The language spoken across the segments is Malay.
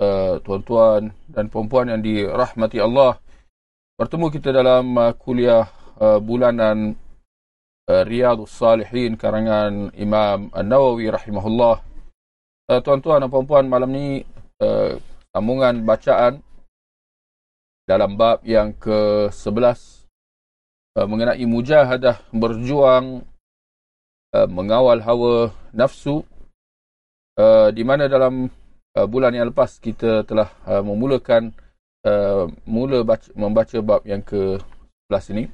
Uh, tuan-tuan dan puan-puan yang dirahmati Allah. Bertemu kita dalam uh, kuliah uh, bulanan Riyadhus Salihin karangan Imam An-Nawawi rahimahullah. Tuan-tuan dan puan-puan, malam ni sambungan bacaan dalam bab yang ke-11 mengenai mujahadah berjuang mengawal hawa nafsu di mana dalam uh, bulan yang lepas kita telah uh, memulakan uh, mula baca, membaca bab yang ke-11 ini.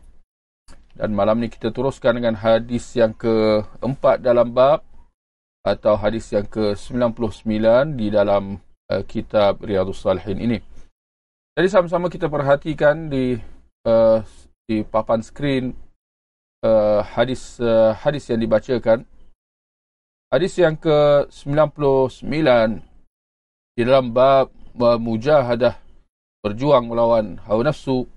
Dan malam ni kita teruskan dengan hadis yang keempat dalam bab atau hadis yang ke-99 di dalam uh, kitab Riyadhus Salihin ini. Jadi sama-sama kita perhatikan di uh, di papan skrin uh, hadis uh, hadis yang dibacakan. Hadis yang ke-99 di dalam bab mujahadah berjuang melawan hawa nafsu.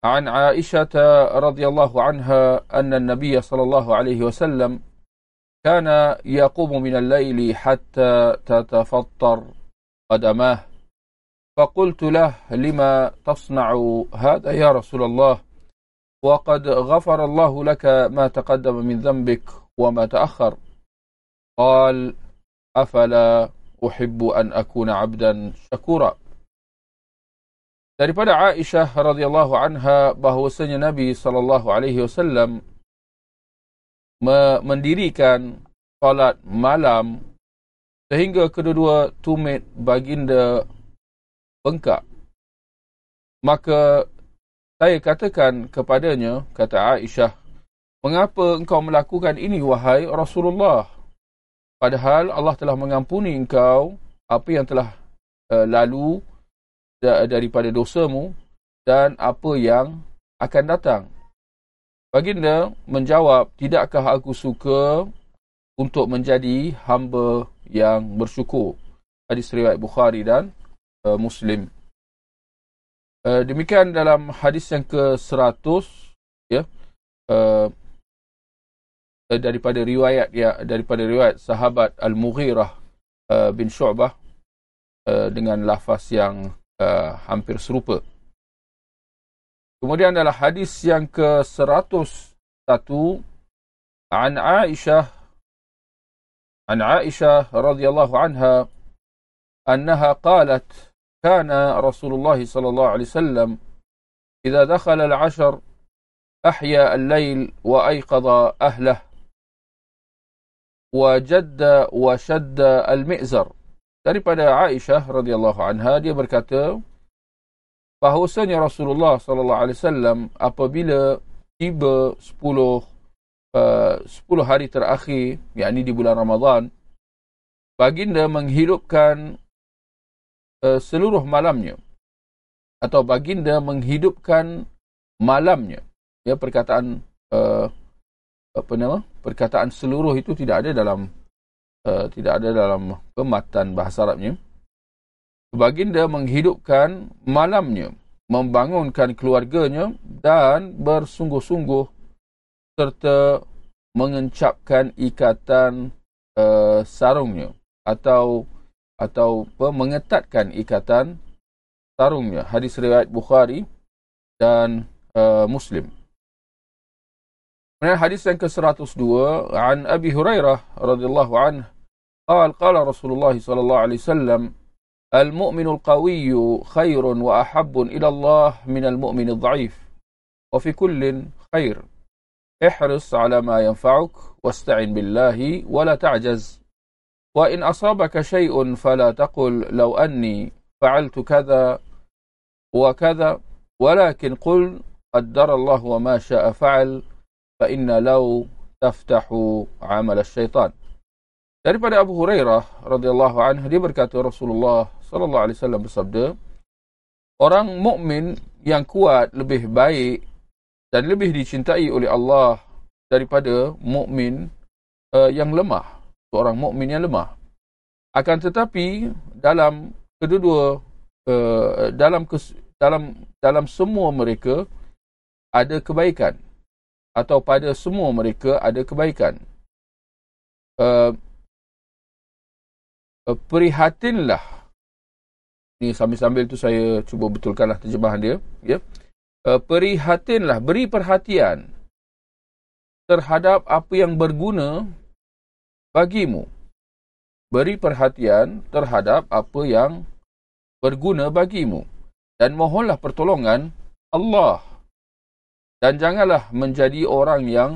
عن عائشة رضي الله عنها أن النبي صلى الله عليه وسلم كان يقوم من الليل حتى تتفطر قدماه فقلت له لما تصنع هذا يا رسول الله وقد غفر الله لك ما تقدم من ذنبك وما تأخر قال أفلا uhibbu an akuna abdan syakura. Daripada Aisyah radhiyallahu anha bahwasanya Nabi sallallahu alaihi wasallam mendirikan salat malam sehingga kedua-dua tumit baginda bengkak. Maka saya katakan kepadanya, kata Aisyah, mengapa engkau melakukan ini wahai Rasulullah? Padahal Allah telah mengampuni engkau apa yang telah uh, lalu da- daripada dosamu dan apa yang akan datang. Baginda menjawab, tidakkah aku suka untuk menjadi hamba yang bersyukur? Hadis riwayat Bukhari dan uh, Muslim. Uh, demikian dalam hadis yang ke-100 ya. Uh, Eh, daripada riwayat ya daripada riwayat sahabat Al-Mughirah uh, bin Syu'bah uh, dengan lafaz yang uh, hampir serupa. Kemudian adalah hadis yang ke-101 an Aisyah an Aisyah radhiyallahu anha annaha qalat kana Rasulullah sallallahu alaihi wasallam idza dakhala al-'ashr ahya al-layl wa ayqadha ahlihi wajadda washadda al-mi'zar daripada Aisyah radhiyallahu anha dia berkata bahawasanya Rasulullah sallallahu alaihi wasallam apabila tiba 10 uh, 10 hari terakhir yakni di bulan Ramadan baginda menghidupkan uh, seluruh malamnya atau baginda menghidupkan malamnya. Ya perkataan uh, apa nama? Perkataan seluruh itu tidak ada dalam uh, tidak ada dalam pematan bahasa Arabnya. Baginda menghidupkan malamnya membangunkan keluarganya dan bersungguh-sungguh serta mengencapkan ikatan uh, sarungnya atau atau mengetatkan ikatan sarungnya. Hadis riwayat Bukhari dan uh, Muslim من الحديث كسرات أسدوة عن أبي هريرة رضي الله عنه قال قال رسول الله صلى الله عليه وسلم المؤمن القوي خير وأحب إلى الله من المؤمن الضعيف وفي كل خير احرص على ما ينفعك واستعن بالله ولا تعجز وإن أصابك شيء فلا تقل لو أني فعلت كذا وكذا ولكن قل قدر الله وما شاء فعل fa inna law taftahu amal syaitan. Daripada Abu Hurairah radhiyallahu anhu dia berkata Rasulullah sallallahu alaihi wasallam bersabda orang mukmin yang kuat lebih baik dan lebih dicintai oleh Allah daripada mukmin uh, yang lemah, seorang mukmin yang lemah. Akan tetapi dalam kedua-dua uh, dalam kes, dalam dalam semua mereka ada kebaikan atau pada semua mereka ada kebaikan. Uh, uh, prihatinlah. Ni sambil-sambil tu saya cuba betulkanlah terjemahan dia, ya. Yeah uh, perihatinlah, beri perhatian terhadap apa yang berguna bagimu. Beri perhatian terhadap apa yang berguna bagimu. Dan mohonlah pertolongan Allah. Dan janganlah menjadi orang yang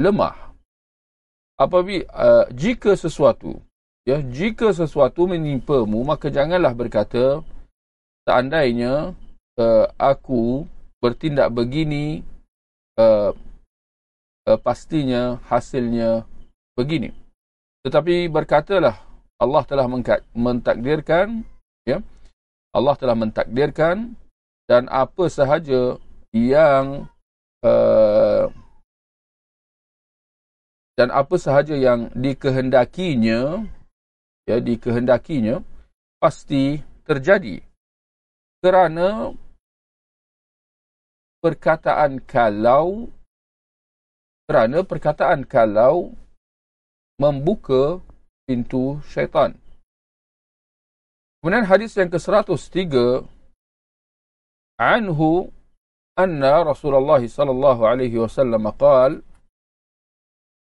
lemah. Apabila uh, jika sesuatu ya jika sesuatu menimpamu maka janganlah berkata seandainya uh, aku bertindak begini uh, uh, pastinya hasilnya begini tetapi berkatalah Allah telah mentakdirkan ya Allah telah mentakdirkan dan apa sahaja yang uh, dan apa sahaja yang dikehendakinya ya dikehendakinya pasti terjadi kerana perkataan kalau kerana perkataan kalau membuka pintu syaitan. Kemudian hadis yang ke-103 anhu anna Rasulullah sallallahu alaihi wasallam qaal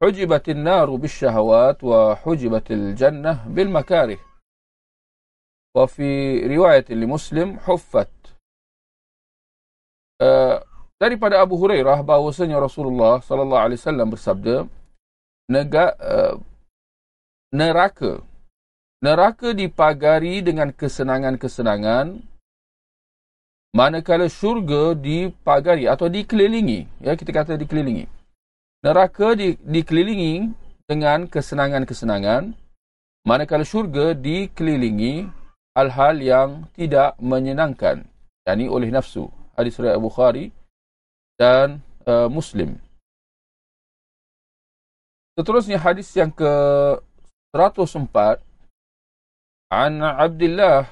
حجبت النار بالشهوات وحجبت الجنة بالمكاره وفي رواية لمسلم حفت Uh, daripada Abu Hurairah bahawasanya Rasulullah sallallahu alaihi wasallam bersabda nega, uh, neraka neraka dipagari dengan kesenangan-kesenangan manakala syurga dipagari atau dikelilingi. Ya kita kata dikelilingi. Neraka di, dikelilingi dengan kesenangan-kesenangan. Manakala syurga dikelilingi hal-hal yang tidak menyenangkan. Yakni oleh nafsu. Hadis riwayat Bukhari dan uh, Muslim. Seterusnya hadis yang ke 104 an Abdullah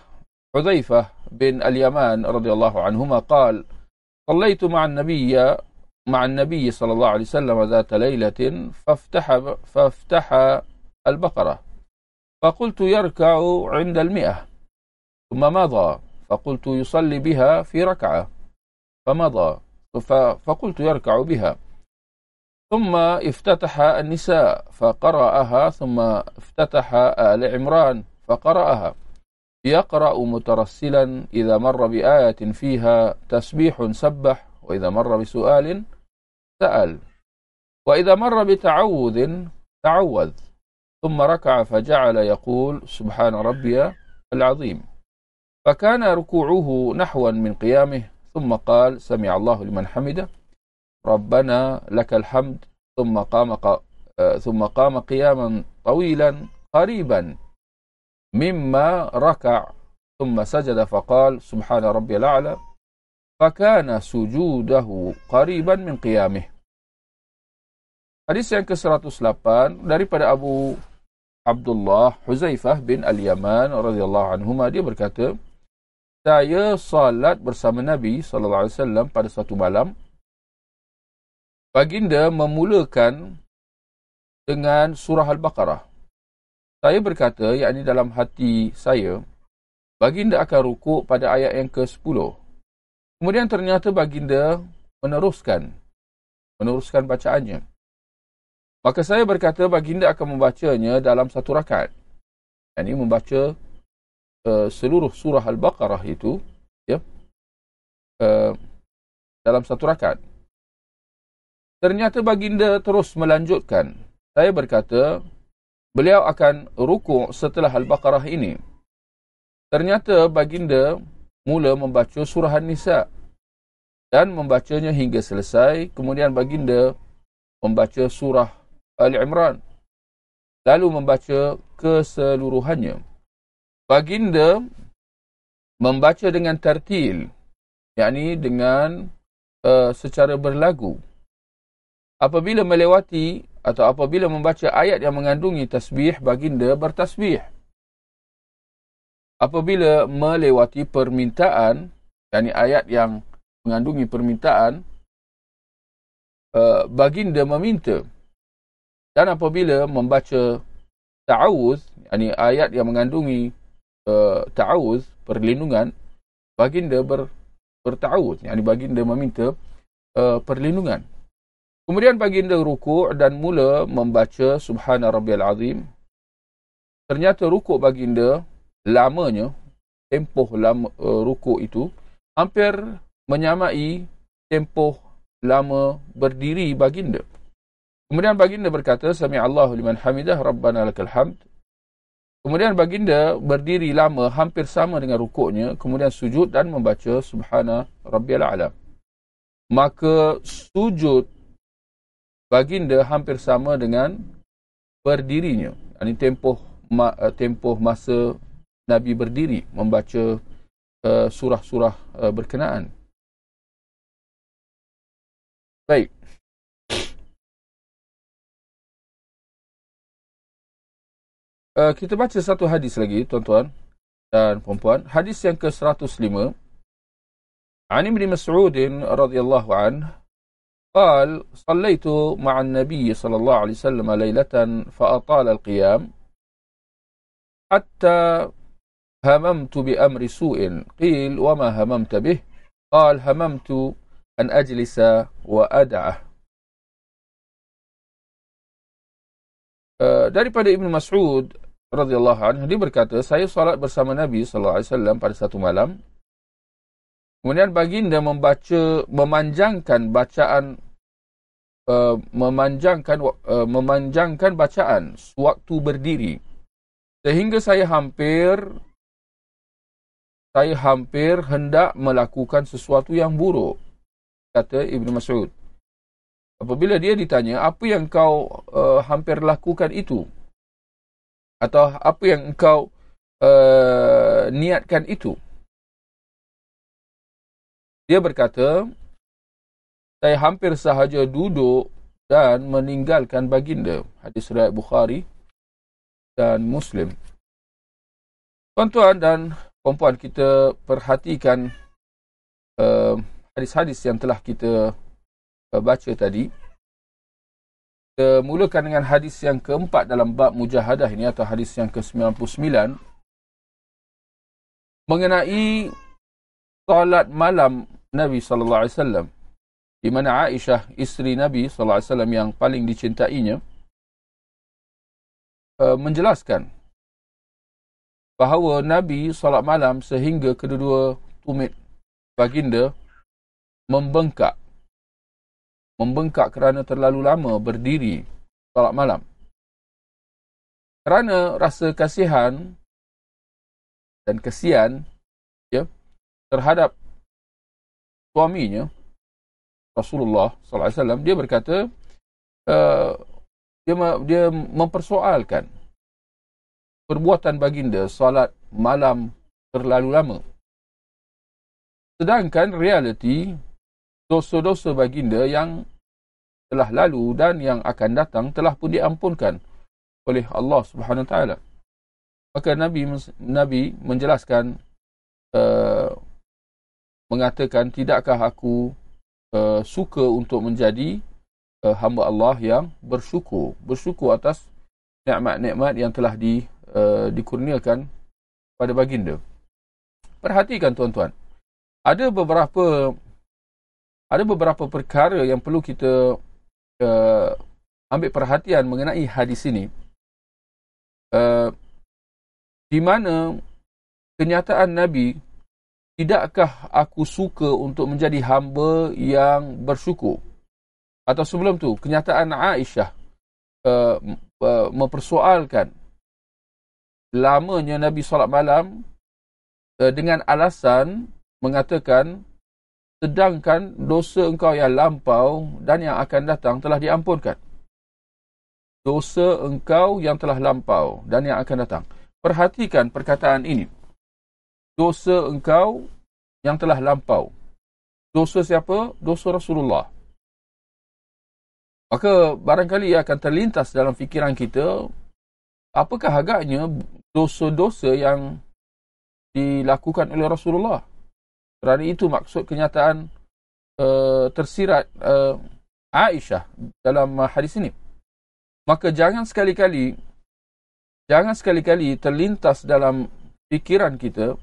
Hudzaifah bin Al-Yaman radhiyallahu anhuma قال صليت مع النبي مع النبي صلى الله عليه وسلم ذات ليلة فافتح فافتح البقرة. فقلت يركع عند المئة. ثم مضى. فقلت يصلي بها في ركعة. فمضى. فقلت يركع بها. ثم افتتح النساء فقرأها. ثم افتتح آل عمران فقرأها. يقرأ مترسلا إذا مر بآية فيها تسبيح سبح وإذا مر بسؤال سأل. وإذا مر بتعوذ تعوذ. ثم ركع فجعل يقول سبحان ربي العظيم. فكان ركوعه نحوا من قيامه ثم قال سمع الله لمن حمده. ربنا لك الحمد. ثم قام ثم قام قياما طويلا قريبا. mimma raka' thumma sajada faqal subhana rabbiyal a'la fakana sujudahu qariban min qiyamih Hadis yang ke-108 daripada Abu Abdullah Huzaifah bin Al-Yaman radhiyallahu anhu dia berkata saya salat bersama Nabi sallallahu alaihi wasallam pada satu malam. Baginda memulakan dengan surah al-baqarah. Saya berkata, yakni dalam hati saya, baginda akan rukuk pada ayat yang ke-10. Kemudian ternyata baginda meneruskan meneruskan bacaannya. Maka saya berkata baginda akan membacanya dalam satu rakaat. Ini membaca uh, seluruh surah Al-Baqarah itu ya uh, dalam satu rakaat. Ternyata baginda terus melanjutkan. Saya berkata, beliau akan rukuk setelah Al-Baqarah ini. Ternyata baginda mula membaca surah An-Nisa dan membacanya hingga selesai. Kemudian baginda membaca surah Ali Imran. Lalu membaca keseluruhannya baginda membaca dengan tertil, yakni dengan uh, secara berlagu. Apabila melewati atau apabila membaca ayat yang mengandungi tasbih, baginda bertasbih. Apabila melewati permintaan, yakni ayat yang mengandungi permintaan, uh, baginda meminta. Dan apabila membaca ta'awuz, yakni ayat yang mengandungi uh, ta'awuz, perlindungan, baginda ber, berta'awuz, yakni baginda meminta uh, perlindungan. Kemudian baginda rukuk dan mula membaca Subhana Rabbiyal Azim. Ternyata rukuk baginda lamanya, tempoh lama uh, rukuk itu, hampir menyamai tempoh lama berdiri baginda. Kemudian baginda berkata, Sami Allahu liman hamidah, Rabbana lakal hamd. Kemudian baginda berdiri lama hampir sama dengan rukuknya, kemudian sujud dan membaca Subhana Rabbiyal A'la. Maka sujud baginda hampir sama dengan berdirinya. Ini tempoh uh, tempoh masa Nabi berdiri membaca uh, surah-surah uh, berkenaan. Baik. Kita baca satu hadis lagi, tuan-tuan dan puan-puan. Hadis yang ke-105. Ani bin Mas'ud radhiyallahu an قال صليت مع النبي صلى الله عليه وسلم ليلة فأطال القيام حتى هممت بأمر سوء قيل وما هممت به قال هممت أن أجلس وأدعه daripada Ibn Mas'ud radhiyallahu anhu dia berkata saya salat bersama Nabi sallallahu alaihi wasallam pada satu malam kemudian baginda membaca memanjangkan bacaan uh, memanjangkan uh, memanjangkan bacaan sewaktu berdiri. Sehingga saya hampir saya hampir hendak melakukan sesuatu yang buruk kata Ibnu Mas'ud. Apabila dia ditanya apa yang kau uh, hampir lakukan itu? Atau apa yang engkau uh, niatkan itu dia berkata saya hampir sahaja duduk dan meninggalkan baginda. Hadis riwayat Bukhari dan Muslim. Tuan-tuan dan puan kita perhatikan uh, hadis-hadis yang telah kita uh, baca tadi. Kita mulakan dengan hadis yang keempat dalam bab mujahadah ini atau hadis yang ke-99 mengenai salat malam Nabi sallallahu alaihi wasallam. Di mana Aisyah isteri Nabi sallallahu alaihi wasallam yang paling dicintainya uh, menjelaskan bahawa Nabi salat malam sehingga kedua-dua tumit baginda membengkak. Membengkak kerana terlalu lama berdiri salat malam. Kerana rasa kasihan dan kesian terhadap suaminya Rasulullah sallallahu alaihi wasallam dia berkata uh, dia dia mempersoalkan perbuatan baginda solat malam terlalu lama. Sedangkan realiti dosa-dosa baginda yang telah lalu dan yang akan datang telah pun diampunkan oleh Allah Subhanahu taala. Maka Nabi Nabi menjelaskan uh, mengatakan tidakkah aku uh, suka untuk menjadi uh, hamba Allah yang bersyukur. Bersyukur atas nikmat-nikmat yang telah di, uh, dikurniakan pada baginda. Perhatikan tuan-tuan. Ada beberapa ada beberapa perkara yang perlu kita uh, ambil perhatian mengenai hadis ini. Uh, di mana kenyataan Nabi Tidakkah aku suka untuk menjadi hamba yang bersyukur? Atau sebelum tu, kenyataan Aisyah uh, uh, mempersoalkan lamanya Nabi solat malam uh, dengan alasan mengatakan sedangkan dosa engkau yang lampau dan yang akan datang telah diampunkan. Dosa engkau yang telah lampau dan yang akan datang. Perhatikan perkataan ini dosa engkau yang telah lampau. Dosa siapa? Dosa Rasulullah. Maka barangkali akan terlintas dalam fikiran kita, apakah agaknya dosa-dosa yang dilakukan oleh Rasulullah? Kerana itu maksud kenyataan uh, tersirat uh, Aisyah dalam hadis ini. Maka jangan sekali-kali jangan sekali-kali terlintas dalam fikiran kita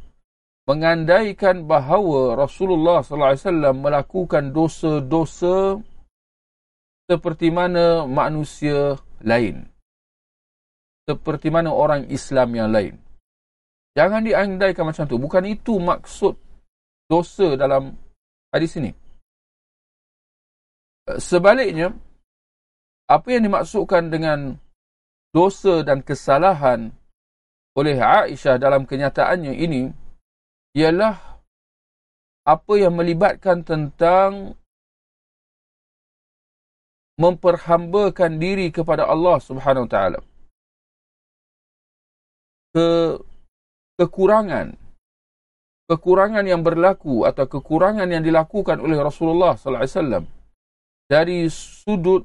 mengandaikan bahawa Rasulullah sallallahu alaihi wasallam melakukan dosa-dosa seperti mana manusia lain. Seperti mana orang Islam yang lain. Jangan diandaikan macam tu. Bukan itu maksud dosa dalam hadis ini. Sebaliknya, apa yang dimaksudkan dengan dosa dan kesalahan oleh Aisyah dalam kenyataannya ini ialah apa yang melibatkan tentang memperhambakan diri kepada Allah Subhanahu Wa Taala. Ke kekurangan kekurangan yang berlaku atau kekurangan yang dilakukan oleh Rasulullah sallallahu alaihi wasallam dari sudut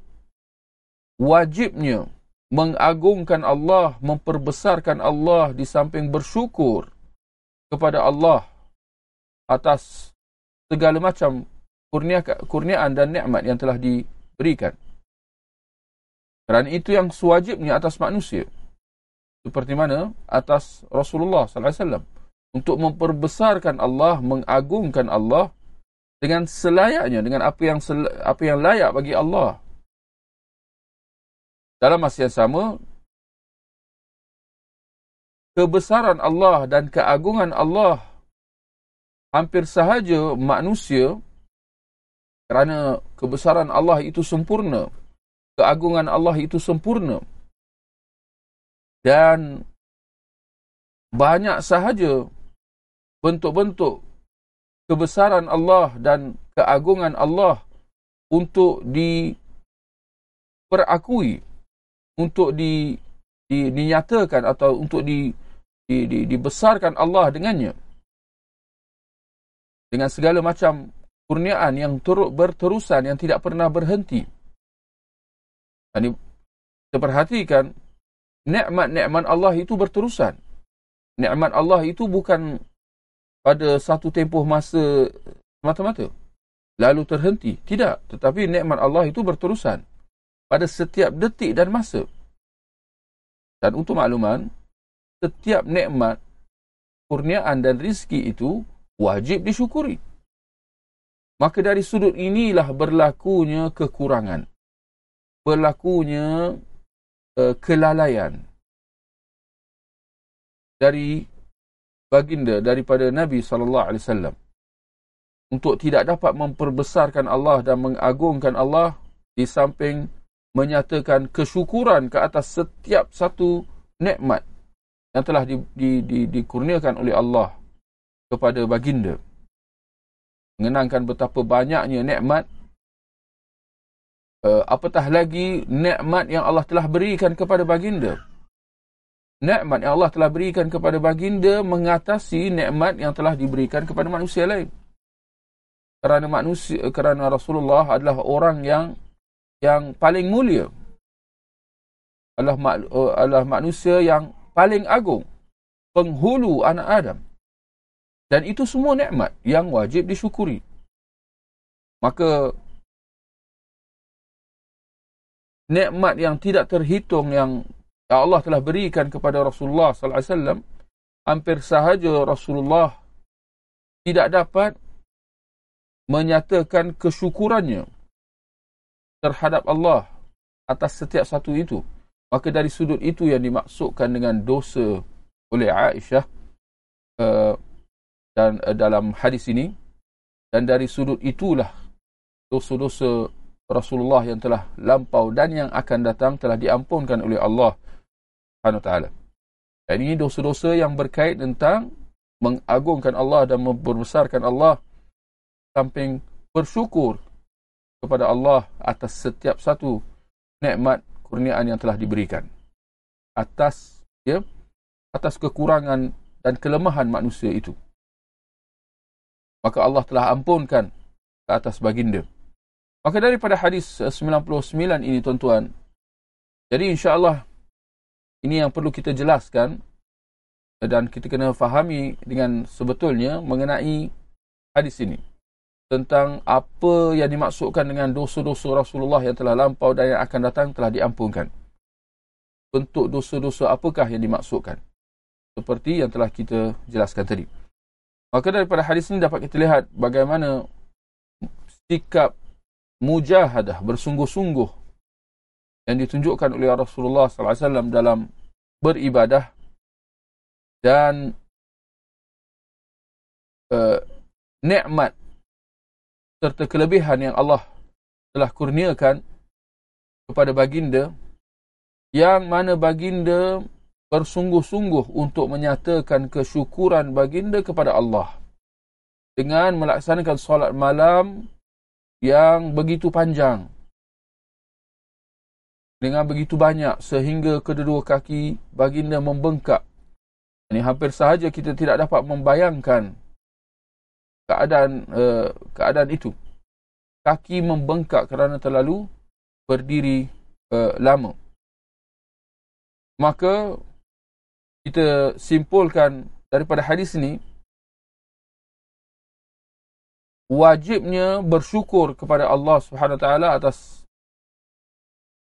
wajibnya mengagungkan Allah, memperbesarkan Allah di samping bersyukur kepada Allah atas segala macam kurnia, kurniaan dan nikmat yang telah diberikan. Kerana itu yang sewajibnya atas manusia. Seperti mana atas Rasulullah sallallahu alaihi wasallam untuk memperbesarkan Allah, mengagungkan Allah dengan selayaknya dengan apa yang apa yang layak bagi Allah. Dalam masa yang sama, kebesaran Allah dan keagungan Allah hampir sahaja manusia kerana kebesaran Allah itu sempurna, keagungan Allah itu sempurna. Dan banyak sahaja bentuk-bentuk kebesaran Allah dan keagungan Allah untuk diperakui, untuk di, di, dinyatakan atau untuk di, di, di, dibesarkan Allah dengannya. Dengan segala macam kurniaan yang turut berterusan, yang tidak pernah berhenti. Dan kita perhatikan, nikmat-nikmat Allah itu berterusan. Nikmat Allah itu bukan pada satu tempoh masa semata-mata. Lalu terhenti. Tidak. Tetapi nikmat Allah itu berterusan. Pada setiap detik dan masa. Dan untuk makluman, setiap nikmat, kurniaan dan rizki itu wajib disyukuri. Maka dari sudut inilah berlakunya kekurangan. Berlakunya uh, kelalaian. Dari baginda daripada Nabi sallallahu alaihi wasallam untuk tidak dapat memperbesarkan Allah dan mengagungkan Allah di samping menyatakan kesyukuran ke atas setiap satu nikmat yang telah di, di, di, dikurniakan oleh Allah kepada baginda. Mengenangkan betapa banyaknya nikmat uh, apatah lagi nikmat yang Allah telah berikan kepada baginda. Nikmat yang Allah telah berikan kepada baginda mengatasi nikmat yang telah diberikan kepada manusia lain. Kerana manusia kerana Rasulullah adalah orang yang yang paling mulia. Adalah, adalah manusia yang paling agung, penghulu anak Adam. Dan itu semua nikmat yang wajib disyukuri. Maka nikmat yang tidak terhitung yang Allah telah berikan kepada Rasulullah sallallahu alaihi wasallam hampir sahaja Rasulullah tidak dapat menyatakan kesyukurannya terhadap Allah atas setiap satu itu Maka dari sudut itu yang dimaksudkan dengan dosa oleh Aisyah uh, dan uh, dalam hadis ini dan dari sudut itulah dosa-dosa Rasulullah yang telah lampau dan yang akan datang telah diampunkan oleh Allah Subhanahu taala. Dan ini dosa-dosa yang berkait tentang mengagungkan Allah dan membesarkan Allah samping bersyukur kepada Allah atas setiap satu nikmat kurniaan yang telah diberikan. Atas ya atas kekurangan dan kelemahan manusia itu. Maka Allah telah ampunkan ke atas baginda. Maka daripada hadis 99 ini tuan-tuan, jadi insya-Allah ini yang perlu kita jelaskan dan kita kena fahami dengan sebetulnya mengenai hadis ini tentang apa yang dimaksudkan dengan dosa-dosa Rasulullah yang telah lampau dan yang akan datang telah diampunkan. Bentuk dosa-dosa apakah yang dimaksudkan? Seperti yang telah kita jelaskan tadi. Maka daripada hadis ini dapat kita lihat bagaimana sikap mujahadah bersungguh-sungguh yang ditunjukkan oleh Rasulullah SAW dalam beribadah dan uh, nikmat serta kelebihan yang Allah telah kurniakan kepada baginda yang mana baginda bersungguh-sungguh untuk menyatakan kesyukuran baginda kepada Allah dengan melaksanakan solat malam yang begitu panjang dengan begitu banyak sehingga kedua kaki baginda membengkak. Ini hampir sahaja kita tidak dapat membayangkan keadaan uh, keadaan itu. Kaki membengkak kerana terlalu berdiri uh, lama. Maka kita simpulkan daripada hadis ini wajibnya bersyukur kepada Allah Subhanahu taala atas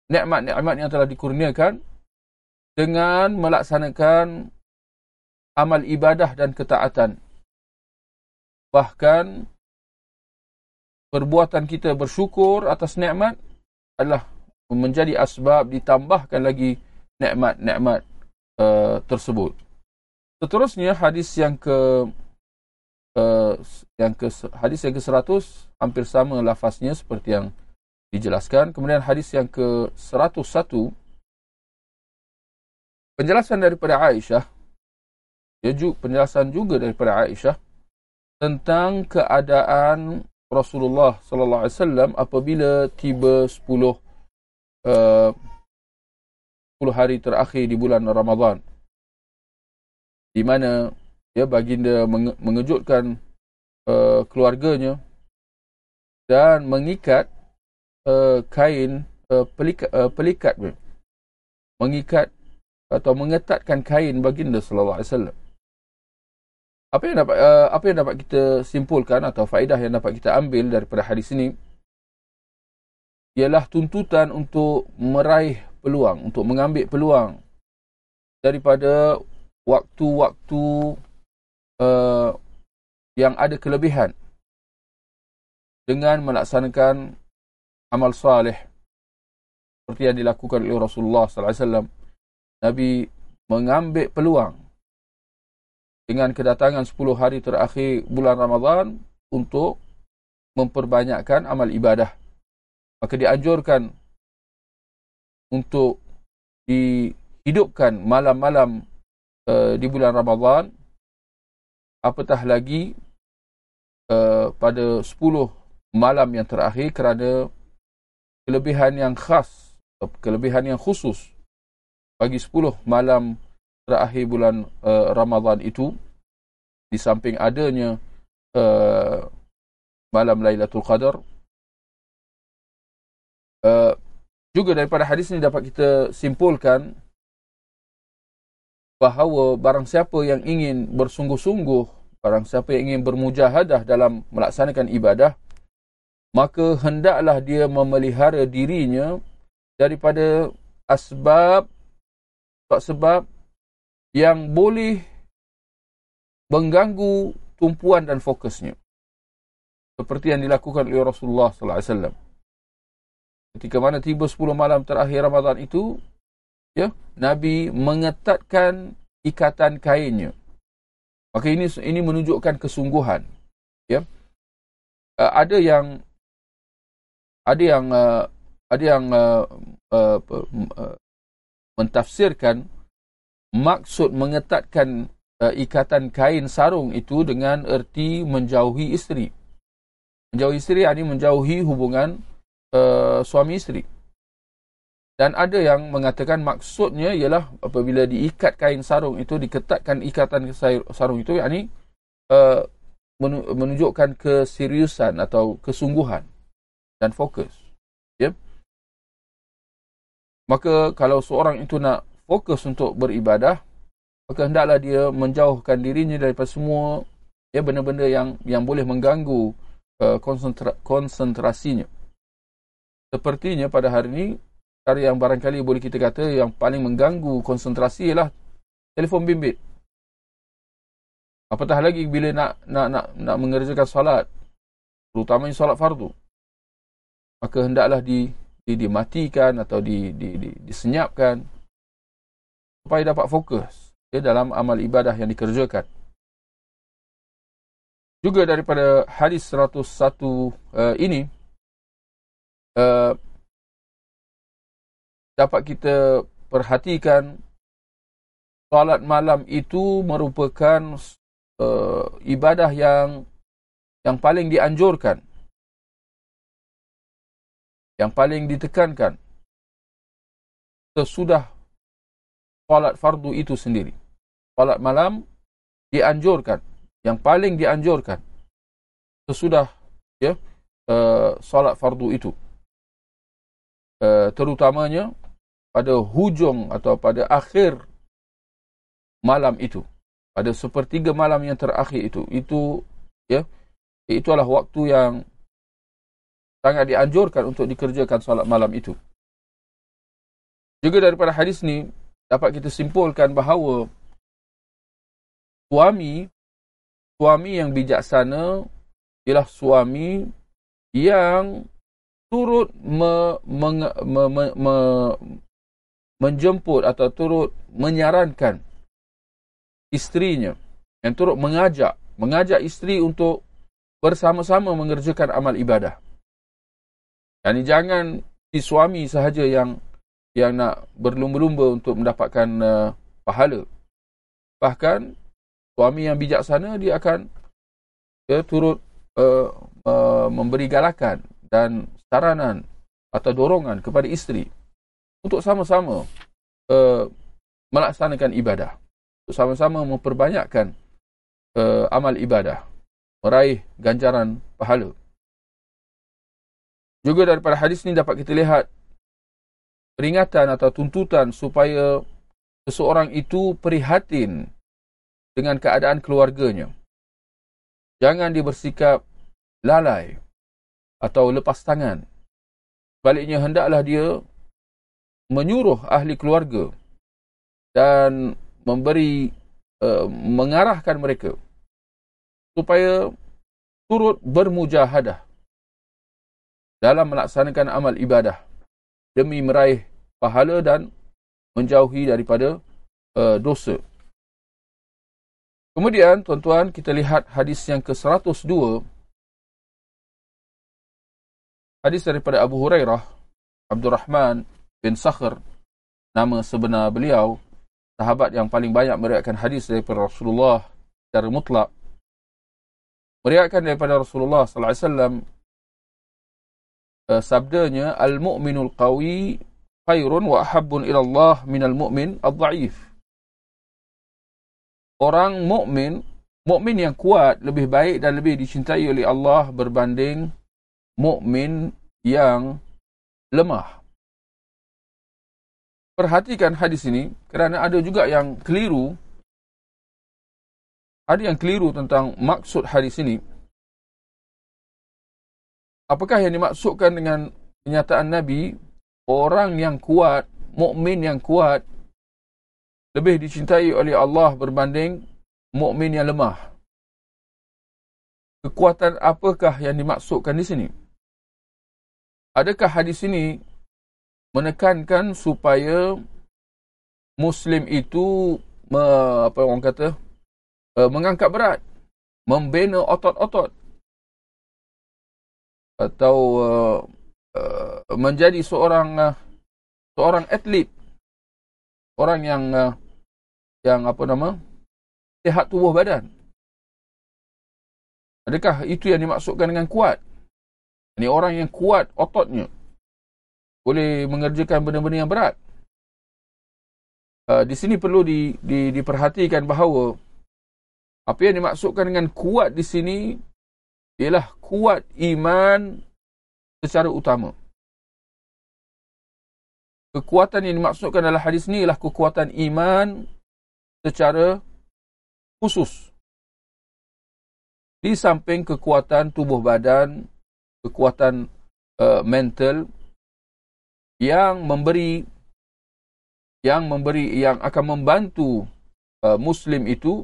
nikmat-nikmat yang telah dikurniakan dengan melaksanakan amal ibadah dan ketaatan. Bahkan perbuatan kita bersyukur atas nikmat adalah menjadi asbab ditambahkan lagi nikmat-nikmat uh, tersebut. Seterusnya hadis yang ke uh, yang ke hadis yang ke-100 hampir sama lafaznya seperti yang dijelaskan. Kemudian hadis yang ke-101 penjelasan daripada Aisyah ya penjelasan juga daripada Aisyah tentang keadaan Rasulullah sallallahu alaihi wasallam apabila tiba 10 uh, 10 hari terakhir di bulan Ramadan. Di mana ya baginda mengejutkan uh, keluarganya dan mengikat uh, kain uh, pelikat, uh, pelikat mengikat atau mengetatkan kain baginda sallallahu alaihi wasallam apa yang dapat uh, apa yang dapat kita simpulkan atau faedah yang dapat kita ambil daripada hadis ini? Ialah tuntutan untuk meraih peluang untuk mengambil peluang daripada waktu-waktu uh, yang ada kelebihan dengan melaksanakan amal salih seperti yang dilakukan oleh Rasulullah sallallahu alaihi wasallam. Nabi mengambil peluang dengan kedatangan 10 hari terakhir bulan Ramadan untuk memperbanyakkan amal ibadah. Maka dianjurkan untuk dihidupkan malam-malam uh, di bulan Ramadan apatah lagi uh, pada 10 malam yang terakhir kerana kelebihan yang khas kelebihan yang khusus bagi 10 malam terakhir bulan uh, Ramadan itu di samping adanya uh, malam Lailatul Qadar uh, juga daripada hadis ini dapat kita simpulkan bahawa barang siapa yang ingin bersungguh-sungguh, barang siapa yang ingin bermujahadah dalam melaksanakan ibadah, maka hendaklah dia memelihara dirinya daripada asbab sebab yang boleh mengganggu tumpuan dan fokusnya. Seperti yang dilakukan oleh Rasulullah sallallahu alaihi wasallam. Ketika mana tiba 10 malam terakhir Ramadan itu, ya Nabi mengetatkan ikatan kainnya maka ini ini menunjukkan kesungguhan ya uh, ada yang ada yang uh, ada yang uh, uh, uh, mentafsirkan maksud mengetatkan uh, ikatan kain sarung itu dengan erti menjauhi isteri menjauhi isteri ini menjauhi hubungan uh, suami isteri dan ada yang mengatakan maksudnya ialah apabila diikat kain sarung itu diketatkan ikatan sarung itu yakni uh, menunjukkan keseriusan atau kesungguhan dan fokus. Ya. Maka kalau seorang itu nak fokus untuk beribadah, maka hendaklah dia menjauhkan dirinya daripada semua ya benda-benda yang yang boleh mengganggu uh, konsentra, konsentrasinya. Sepertinya pada hari ini perkara yang barangkali boleh kita kata yang paling mengganggu konsentrasi ialah telefon bimbit. Apatah lagi bila nak nak nak nak mengerjakan solat, terutamanya solat fardu. Maka hendaklah di, di dimatikan atau di, di, di disenyapkan supaya dapat fokus ya, dalam amal ibadah yang dikerjakan. Juga daripada hadis 101 uh, eh, ini uh, dapat kita perhatikan solat malam itu merupakan uh, ibadah yang yang paling dianjurkan yang paling ditekankan sesudah solat fardu itu sendiri. Solat malam dianjurkan, yang paling dianjurkan sesudah ya uh, solat fardu itu. Uh, terutamanya pada hujung atau pada akhir malam itu. Pada sepertiga malam yang terakhir itu. Itu ya itu adalah waktu yang sangat dianjurkan untuk dikerjakan solat malam itu. Juga daripada hadis ni dapat kita simpulkan bahawa suami suami yang bijaksana ialah suami yang turut me, me, me, me, me, menjemput atau turut menyarankan istrinya yang turut mengajak mengajak isteri untuk bersama-sama mengerjakan amal ibadah. Dan jangan si suami sahaja yang yang nak berlumba-lumba untuk mendapatkan uh, pahala. Bahkan suami yang bijaksana dia akan dia turut uh, uh, memberi galakan dan saranan atau dorongan kepada isteri untuk sama-sama uh, melaksanakan ibadah. Untuk sama-sama memperbanyakkan uh, amal ibadah. Meraih ganjaran pahala. Juga daripada hadis ini dapat kita lihat peringatan atau tuntutan supaya seseorang itu prihatin dengan keadaan keluarganya. Jangan dia bersikap lalai atau lepas tangan. Baliknya hendaklah dia menyuruh ahli keluarga dan memberi uh, mengarahkan mereka supaya turut bermujahadah dalam melaksanakan amal ibadah demi meraih pahala dan menjauhi daripada uh, dosa. Kemudian, tuan-tuan, kita lihat hadis yang ke-102. Hadis daripada Abu Hurairah, Abdul Rahman bin Sakhr, nama sebenar beliau, sahabat yang paling banyak meriakkan hadis daripada Rasulullah secara mutlak. Meriakkan daripada Rasulullah sallallahu alaihi wasallam uh, sabdanya al-mu'minul qawi khairun wa ahabbun ila Allah minal mu'min ad-dha'if. Orang mukmin, mukmin yang kuat lebih baik dan lebih dicintai oleh Allah berbanding mukmin yang lemah. Perhatikan hadis ini kerana ada juga yang keliru. Ada yang keliru tentang maksud hadis ini apakah yang dimaksudkan dengan kenyataan Nabi orang yang kuat, mukmin yang kuat lebih dicintai oleh Allah berbanding mukmin yang lemah. Kekuatan apakah yang dimaksudkan di sini? Adakah hadis ini menekankan supaya muslim itu me, apa orang kata uh, mengangkat berat, membina otot-otot atau uh, uh, menjadi seorang uh, seorang atlet. Orang yang uh, yang apa nama? Sihat tubuh badan. Adakah itu yang dimaksudkan dengan kuat? Ini orang yang kuat ototnya. Boleh mengerjakan benda-benda yang berat. Uh, di sini perlu di, di, diperhatikan bahawa Apa yang dimaksudkan dengan kuat di sini ialah kuat iman secara utama. Kekuatan yang dimaksudkan dalam hadis ini ialah kekuatan iman secara khusus. Di samping kekuatan tubuh badan, kekuatan uh, mental yang memberi yang memberi yang akan membantu uh, muslim itu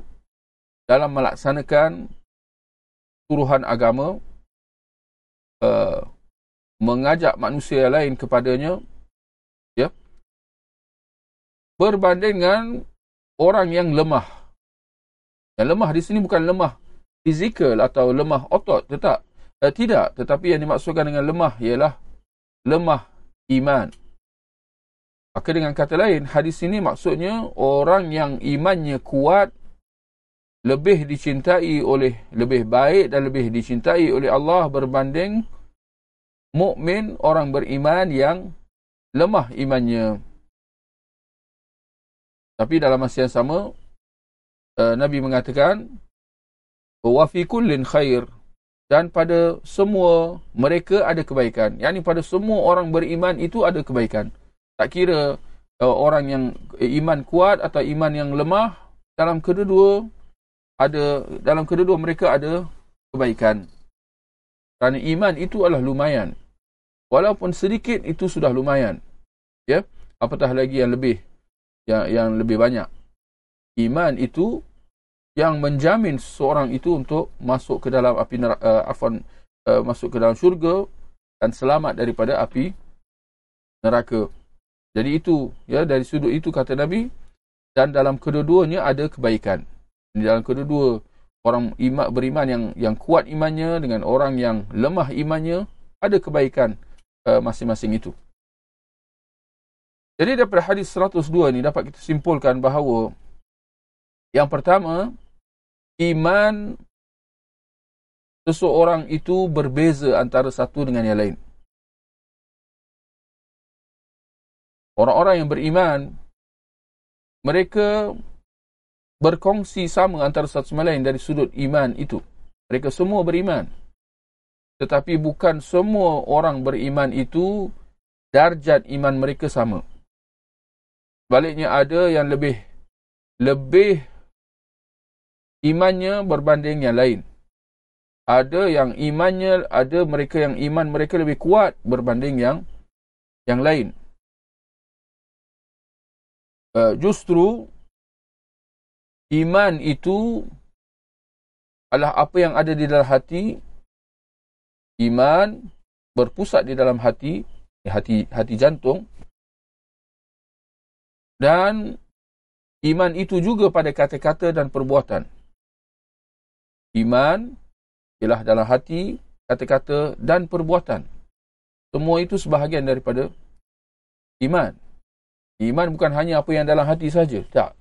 dalam melaksanakan turuhan agama uh, mengajak manusia lain kepadanya ya berbanding dengan orang yang lemah. Yang lemah di sini bukan lemah fizikal atau lemah otot tetap. Uh, tidak tetapi yang dimaksudkan dengan lemah ialah lemah iman. Maka dengan kata lain, hadis ini maksudnya orang yang imannya kuat lebih dicintai oleh lebih baik dan lebih dicintai oleh Allah berbanding mukmin orang beriman yang lemah imannya. Tapi dalam masa yang sama uh, Nabi mengatakan wa fi kullin khair dan pada semua mereka ada kebaikan. Yani pada semua orang beriman itu ada kebaikan. Tak kira uh, orang yang iman kuat atau iman yang lemah dalam kedua-dua ada dalam kedua-dua mereka ada kebaikan. Kerana iman itu adalah lumayan. Walaupun sedikit itu sudah lumayan. Ya, apatah lagi yang lebih yang yang lebih banyak. Iman itu yang menjamin seorang itu untuk masuk ke dalam api neraka, uh, afan uh, masuk ke dalam syurga dan selamat daripada api neraka. Jadi itu ya dari sudut itu kata Nabi dan dalam kedua-duanya ada kebaikan. Di dalam kedua-dua orang iman beriman yang yang kuat imannya dengan orang yang lemah imannya ada kebaikan uh, masing-masing itu. Jadi daripada hadis 102 ni dapat kita simpulkan bahawa yang pertama iman seseorang itu berbeza antara satu dengan yang lain. orang-orang yang beriman mereka berkongsi sama antara satu sama lain dari sudut iman itu. Mereka semua beriman. Tetapi bukan semua orang beriman itu darjat iman mereka sama. Baliknya ada yang lebih lebih imannya berbanding yang lain. Ada yang imannya ada mereka yang iman mereka lebih kuat berbanding yang yang lain. Uh, justru iman itu adalah apa yang ada di dalam hati. Iman berpusat di dalam hati hati hati jantung. Dan iman itu juga pada kata-kata dan perbuatan. Iman ialah dalam hati kata-kata dan perbuatan. Semua itu sebahagian daripada iman. Iman bukan hanya apa yang dalam hati saja. Tak.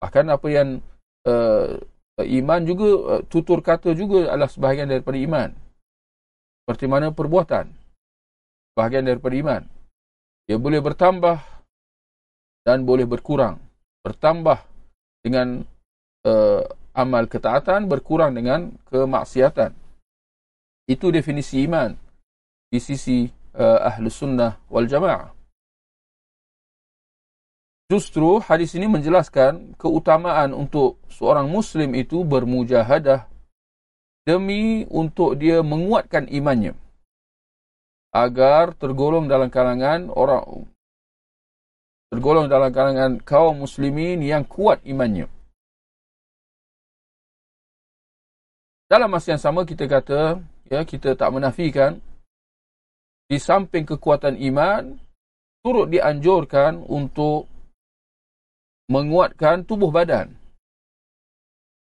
Bahkan apa yang uh, iman juga, uh, tutur kata juga adalah sebahagian daripada iman. Seperti mana perbuatan. Bahagian daripada iman. Ia boleh bertambah dan boleh berkurang. Bertambah dengan uh, amal ketaatan, berkurang dengan kemaksiatan. Itu definisi iman di sisi uh, ahlu sunnah wal jamaah. Justru hadis ini menjelaskan keutamaan untuk seorang muslim itu bermujahadah demi untuk dia menguatkan imannya agar tergolong dalam kalangan orang tergolong dalam kalangan kaum muslimin yang kuat imannya. Dalam masa yang sama kita kata ya kita tak menafikan di samping kekuatan iman turut dianjurkan untuk menguatkan tubuh badan.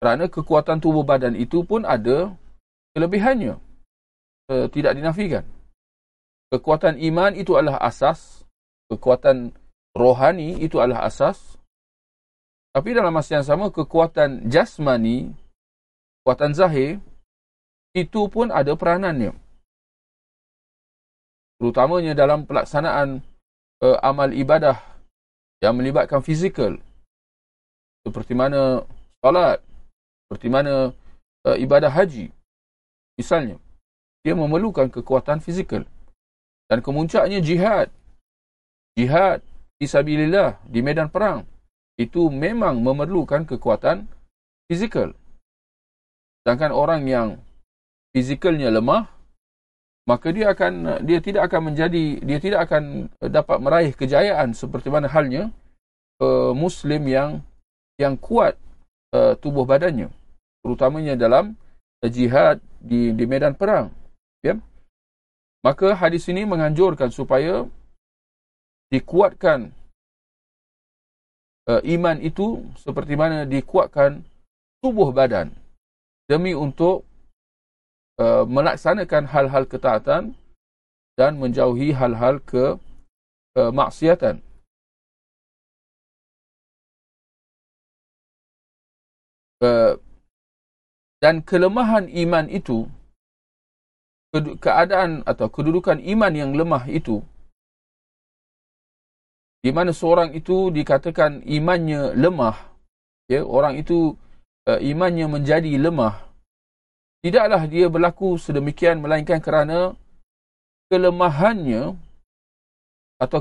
Kerana kekuatan tubuh badan itu pun ada kelebihannya. E, tidak dinafikan. Kekuatan iman itu adalah asas. Kekuatan rohani itu adalah asas. Tapi dalam masa yang sama, kekuatan jasmani, kekuatan zahir, itu pun ada peranannya. Terutamanya dalam pelaksanaan uh, amal ibadah yang melibatkan fizikal seperti mana solat Seperti mana uh, ibadah haji. Misalnya, dia memerlukan kekuatan fizikal. Dan kemuncaknya jihad. Jihad isabilillah di medan perang. Itu memang memerlukan kekuatan fizikal. Sedangkan orang yang fizikalnya lemah, maka dia akan dia tidak akan menjadi dia tidak akan dapat meraih kejayaan seperti mana halnya uh, muslim yang yang kuat uh, tubuh badannya terutamanya dalam uh, jihad di di medan perang ya maka hadis ini menganjurkan supaya dikuatkan uh, iman itu seperti mana dikuatkan tubuh badan demi untuk Uh, melaksanakan hal-hal ketaatan dan menjauhi hal-hal ke uh, maksiatan. Dan kelemahan iman itu keadaan atau kedudukan iman yang lemah itu di mana seorang itu dikatakan imannya lemah ya orang itu uh, imannya menjadi lemah tidaklah dia berlaku sedemikian melainkan kerana kelemahannya atau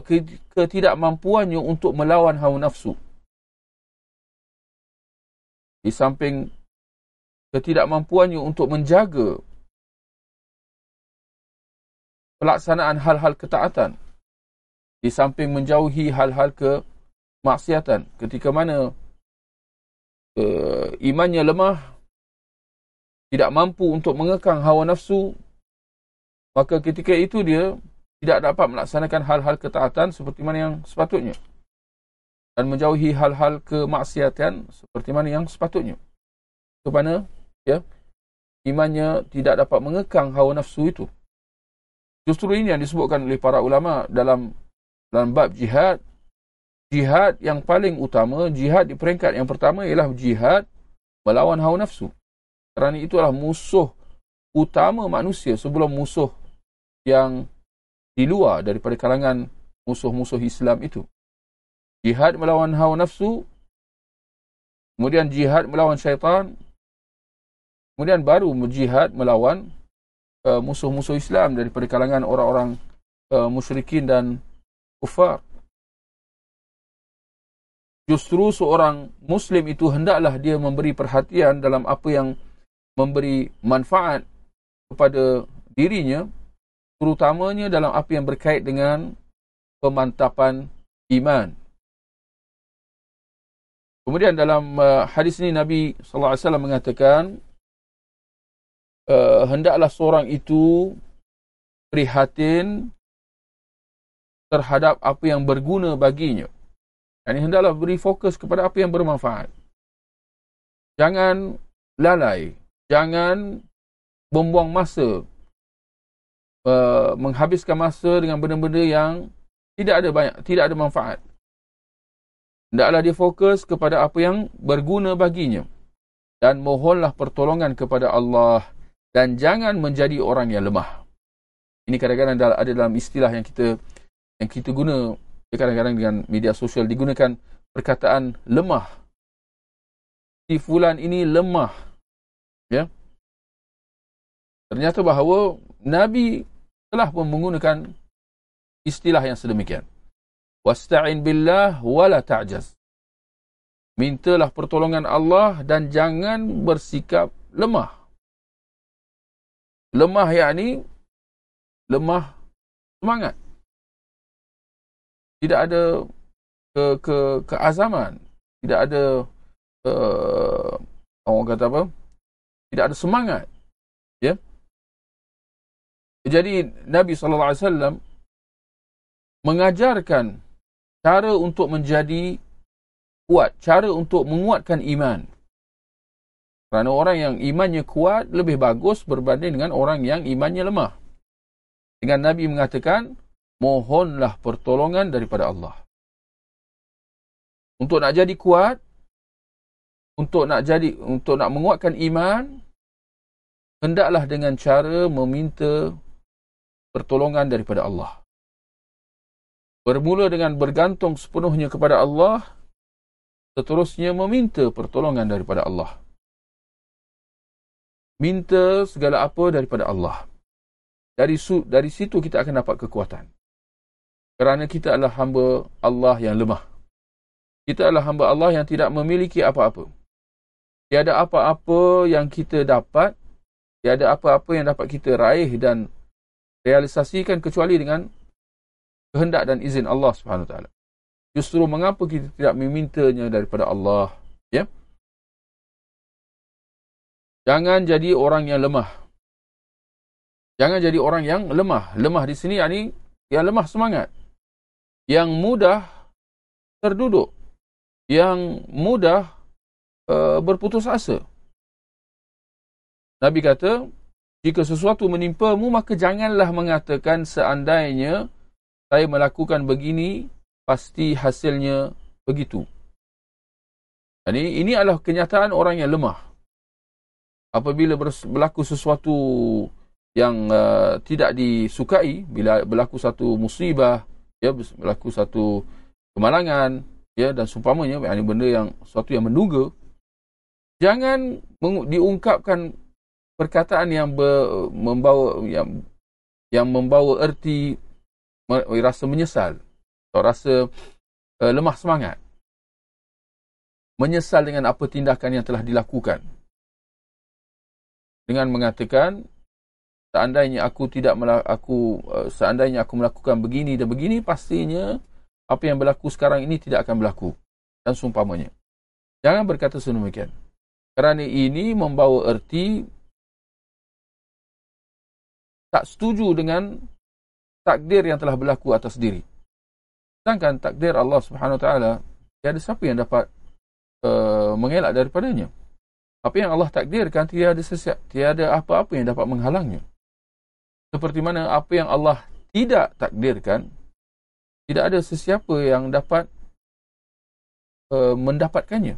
ketidakmampuannya untuk melawan hawa nafsu. Di samping ketidakmampuannya untuk menjaga pelaksanaan hal-hal ketaatan. Di samping menjauhi hal-hal kemaksiatan. Ketika mana uh, imannya lemah, tidak mampu untuk mengekang hawa nafsu, maka ketika itu dia tidak dapat melaksanakan hal-hal ketaatan seperti mana yang sepatutnya. Dan menjauhi hal-hal kemaksiatan seperti mana yang sepatutnya. Kemana ya, imannya tidak dapat mengekang hawa nafsu itu. Justru ini yang disebutkan oleh para ulama dalam dalam bab jihad. Jihad yang paling utama, jihad di peringkat yang pertama ialah jihad melawan hawa nafsu. Kerana itulah musuh utama manusia sebelum musuh yang di luar daripada kalangan musuh-musuh Islam itu. Jihad melawan hawa nafsu, kemudian jihad melawan syaitan, kemudian baru jihad melawan uh, musuh-musuh Islam daripada kalangan orang-orang uh, musyrikin dan kufar. Justru seorang Muslim itu hendaklah dia memberi perhatian dalam apa yang memberi manfaat kepada dirinya terutamanya dalam apa yang berkait dengan pemantapan iman. Kemudian dalam uh, hadis ini Nabi sallallahu alaihi wasallam mengatakan uh, hendaklah seorang itu prihatin terhadap apa yang berguna baginya. Yani hendaklah beri fokus kepada apa yang bermanfaat. Jangan lalai jangan membuang masa uh, menghabiskan masa dengan benda-benda yang tidak ada banyak tidak ada manfaat hendaklah dia fokus kepada apa yang berguna baginya. Dan mohonlah pertolongan kepada Allah dan jangan menjadi orang yang lemah. Ini kadang-kadang ada dalam istilah yang kita yang kita guna. Kadang-kadang dengan media sosial digunakan perkataan lemah. Si fulan ini lemah. Ya. Ternyata bahawa Nabi telah menggunakan istilah yang sedemikian. Wasta'in billah wala ta'jaz. Mintalah pertolongan Allah dan jangan bersikap lemah. Lemah yakni lemah semangat. Tidak ada ke ke keazaman, tidak ada uh, orang kata apa? tidak ada semangat ya jadi Nabi sallallahu alaihi wasallam mengajarkan cara untuk menjadi kuat cara untuk menguatkan iman. Kerana orang yang imannya kuat lebih bagus berbanding dengan orang yang imannya lemah. Dengan Nabi mengatakan mohonlah pertolongan daripada Allah. Untuk nak jadi kuat untuk nak jadi untuk nak menguatkan iman hendaklah dengan cara meminta pertolongan daripada Allah. Bermula dengan bergantung sepenuhnya kepada Allah, seterusnya meminta pertolongan daripada Allah. minta segala apa daripada Allah. Dari dari situ kita akan dapat kekuatan. Kerana kita adalah hamba Allah yang lemah. Kita adalah hamba Allah yang tidak memiliki apa-apa. Tiada apa-apa yang kita dapat, tiada apa-apa yang dapat kita raih dan realisasikan kecuali dengan kehendak dan izin Allah Subhanahu taala. Justru mengapa kita tidak memintanya daripada Allah, ya? Jangan jadi orang yang lemah. Jangan jadi orang yang lemah. Lemah di sini yakni yang lemah semangat. Yang mudah terduduk. Yang mudah uh, berputus asa. Nabi kata, jika sesuatu menimpamu, maka janganlah mengatakan seandainya saya melakukan begini, pasti hasilnya begitu. Jadi ini adalah kenyataan orang yang lemah. Apabila berlaku sesuatu yang uh, tidak disukai, bila berlaku satu musibah, ya berlaku satu kemalangan, ya dan seumpamanya, ini benda yang sesuatu yang menduga, jangan diungkapkan perkataan yang membawa yang yang membawa erti rasa menyesal atau rasa uh, lemah semangat. Menyesal dengan apa tindakan yang telah dilakukan. Dengan mengatakan, seandainya aku tidak aku uh, seandainya aku melakukan begini dan begini, pastinya apa yang berlaku sekarang ini tidak akan berlaku. Dan sumpamanya. Jangan berkata sedemikian. Kerana ini membawa erti tak setuju dengan takdir yang telah berlaku atas diri. Sedangkan takdir Allah Subhanahu taala tiada siapa yang dapat uh, mengelak daripadanya. Apa yang Allah takdirkan tiada sesiap, tiada apa-apa yang dapat menghalangnya. Seperti mana apa yang Allah tidak takdirkan tidak ada sesiapa yang dapat uh, mendapatkannya.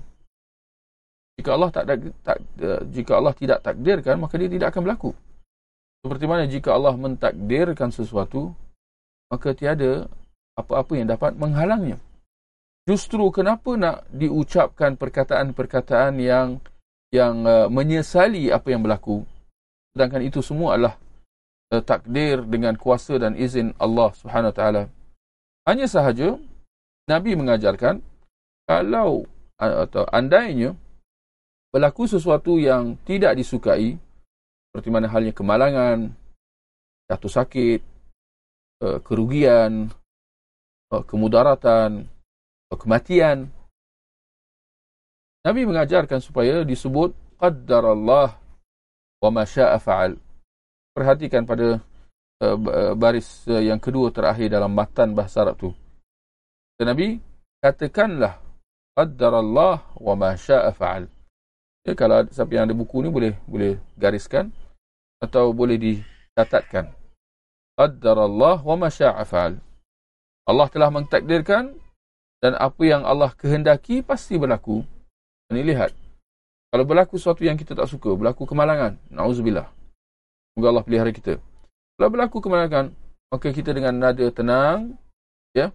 Jika Allah tak, tak uh, jika Allah tidak takdirkan maka dia tidak akan berlaku. Seperti mana jika Allah mentakdirkan sesuatu, maka tiada apa-apa yang dapat menghalangnya. Justru kenapa nak diucapkan perkataan-perkataan yang yang uh, menyesali apa yang berlaku, sedangkan itu semua adalah uh, takdir dengan kuasa dan izin Allah Subhanahu Wa Taala. Hanya sahaja Nabi mengajarkan kalau uh, atau andainya berlaku sesuatu yang tidak disukai, seperti mana halnya kemalangan, jatuh sakit, eh, kerugian, eh, kemudaratan, eh, kematian. Nabi mengajarkan supaya disebut qaddarallah wa ma syaa fa'al. Perhatikan pada baris yang kedua terakhir dalam matan bahasa Arab tu. Nabi katakanlah qaddarallah wa ma syaa fa'al. Ya, kalau siapa yang ada buku ni boleh boleh gariskan atau boleh dicatatkan. Allah wa ma fa'al. Allah telah mentakdirkan dan apa yang Allah kehendaki pasti berlaku. Ini lihat. Kalau berlaku sesuatu yang kita tak suka, berlaku kemalangan, na'udzubillah. Semoga Allah pelihara kita. Kalau berlaku kemalangan, maka kita dengan nada tenang, ya,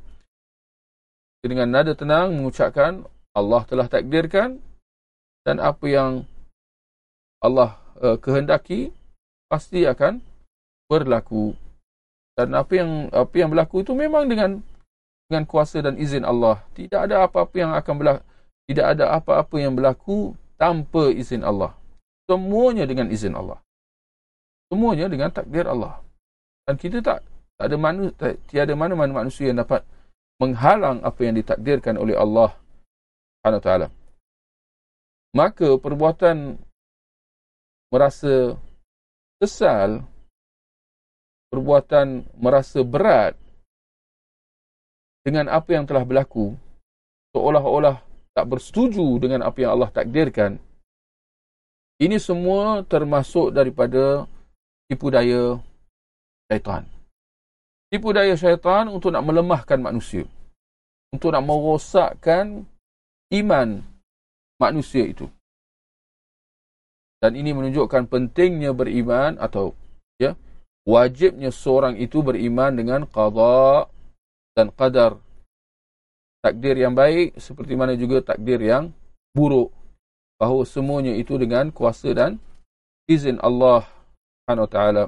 dengan nada tenang mengucapkan Allah telah takdirkan dan apa yang Allah uh, kehendaki pasti akan berlaku. Dan apa yang apa yang berlaku itu memang dengan dengan kuasa dan izin Allah. Tidak ada apa-apa yang akan berlaku tidak ada apa-apa yang berlaku tanpa izin Allah. Semuanya dengan izin Allah. Semuanya dengan takdir Allah. Dan kita tak tak ada manu, tiada mana-mana manusia yang dapat menghalang apa yang ditakdirkan oleh Allah Subhanahu taala. Maka perbuatan merasa kesal, perbuatan merasa berat dengan apa yang telah berlaku, seolah-olah tak bersetuju dengan apa yang Allah takdirkan, ini semua termasuk daripada tipu daya syaitan. Tipu daya syaitan untuk nak melemahkan manusia. Untuk nak merosakkan iman manusia itu. Dan ini menunjukkan pentingnya beriman atau ya wajibnya seorang itu beriman dengan qada dan qadar. Takdir yang baik seperti mana juga takdir yang buruk. Bahawa semuanya itu dengan kuasa dan izin Allah Subhanahu taala.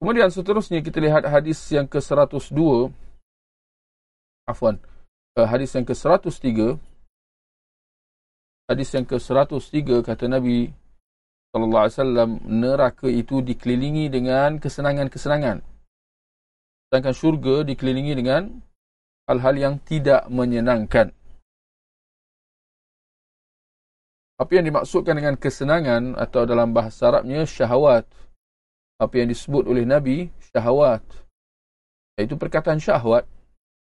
Kemudian seterusnya kita lihat hadis yang ke-102 afwan uh, hadis yang ke-103 hadis yang ke-103 kata Nabi sallallahu alaihi wasallam neraka itu dikelilingi dengan kesenangan-kesenangan. Sedangkan syurga dikelilingi dengan hal-hal yang tidak menyenangkan. Apa yang dimaksudkan dengan kesenangan atau dalam bahasa Arabnya syahwat? Apa yang disebut oleh Nabi syahwat? Iaitu perkataan syahwat.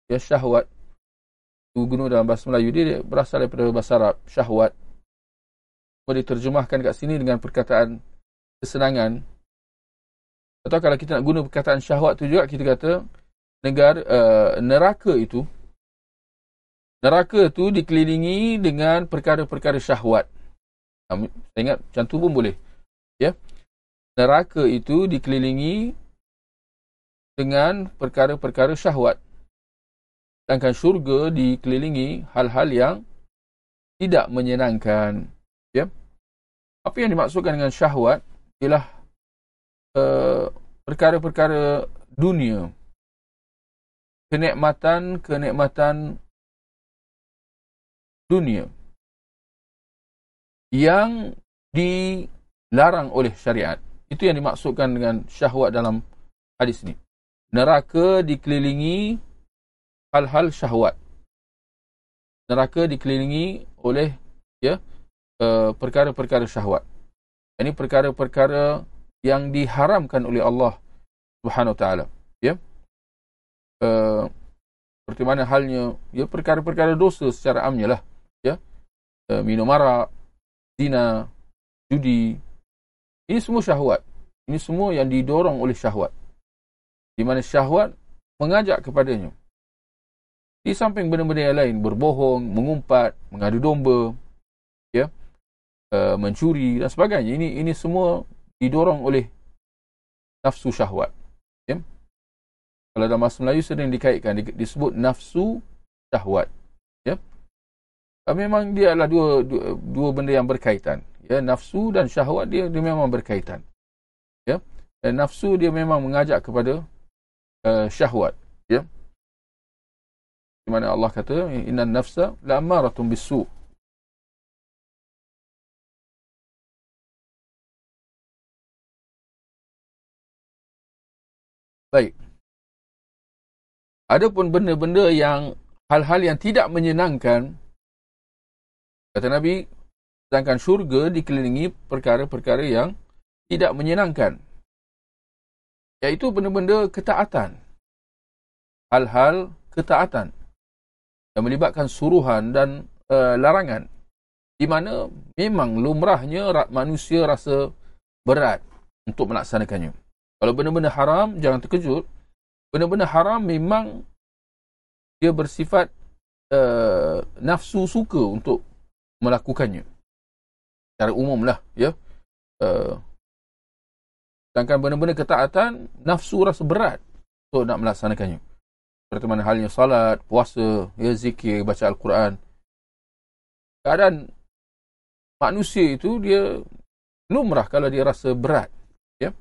Ya syahwat guna dalam bahasa Melayu dia berasal daripada bahasa Arab syahwat. Boleh diterjemahkan kat sini dengan perkataan kesenangan. Atau kalau kita nak guna perkataan syahwat tu juga kita kata negara uh, neraka itu. Neraka tu dikelilingi dengan perkara-perkara syahwat. Saya ingat macam tu pun boleh ya. Neraka itu dikelilingi dengan perkara-perkara syahwat Sedangkan syurga dikelilingi hal-hal yang tidak menyenangkan. Ya? Apa yang dimaksudkan dengan syahwat ialah uh, perkara-perkara dunia. Kenikmatan-kenikmatan dunia. Yang dilarang oleh syariat. Itu yang dimaksudkan dengan syahwat dalam hadis ini. Neraka dikelilingi hal-hal syahwat. Neraka dikelilingi oleh ya uh, perkara-perkara syahwat. Ini perkara-perkara yang diharamkan oleh Allah Subhanahu Wa Taala. Ya. Uh, seperti mana halnya ya perkara-perkara dosa secara amnya lah. Ya. Uh, minum arak, zina, judi. Ini semua syahwat. Ini semua yang didorong oleh syahwat. Di mana syahwat mengajak kepadanya. Di samping benda-benda yang lain, berbohong, mengumpat, mengadu domba, ya, uh, mencuri dan sebagainya. Ini ini semua didorong oleh nafsu syahwat. Ya. Kalau dalam bahasa Melayu sering dikaitkan disebut nafsu syahwat. Ya. Memang dia adalah dua, dua dua benda yang berkaitan. Ya, nafsu dan syahwat dia dia memang berkaitan. Ya. Dan nafsu dia memang mengajak kepada uh, syahwat, ya mana Allah kata inna nafsa la amaratun bisu Baik. Adapun benda-benda yang hal-hal yang tidak menyenangkan kata Nabi sedangkan syurga dikelilingi perkara-perkara yang tidak menyenangkan iaitu benda-benda ketaatan. Hal-hal ketaatan yang melibatkan suruhan dan uh, larangan di mana memang lumrahnya manusia rasa berat untuk melaksanakannya. Kalau benda-benda haram jangan terkejut. Benda-benda haram memang dia bersifat uh, nafsu suka untuk melakukannya. Secara umumlah ya. Uh, sedangkan benda-benda ketaatan nafsu rasa berat untuk nak melaksanakannya seperti mana halnya salat, puasa, ya, zikir, baca Al-Quran. Keadaan manusia itu dia lumrah kalau dia rasa berat. Ya.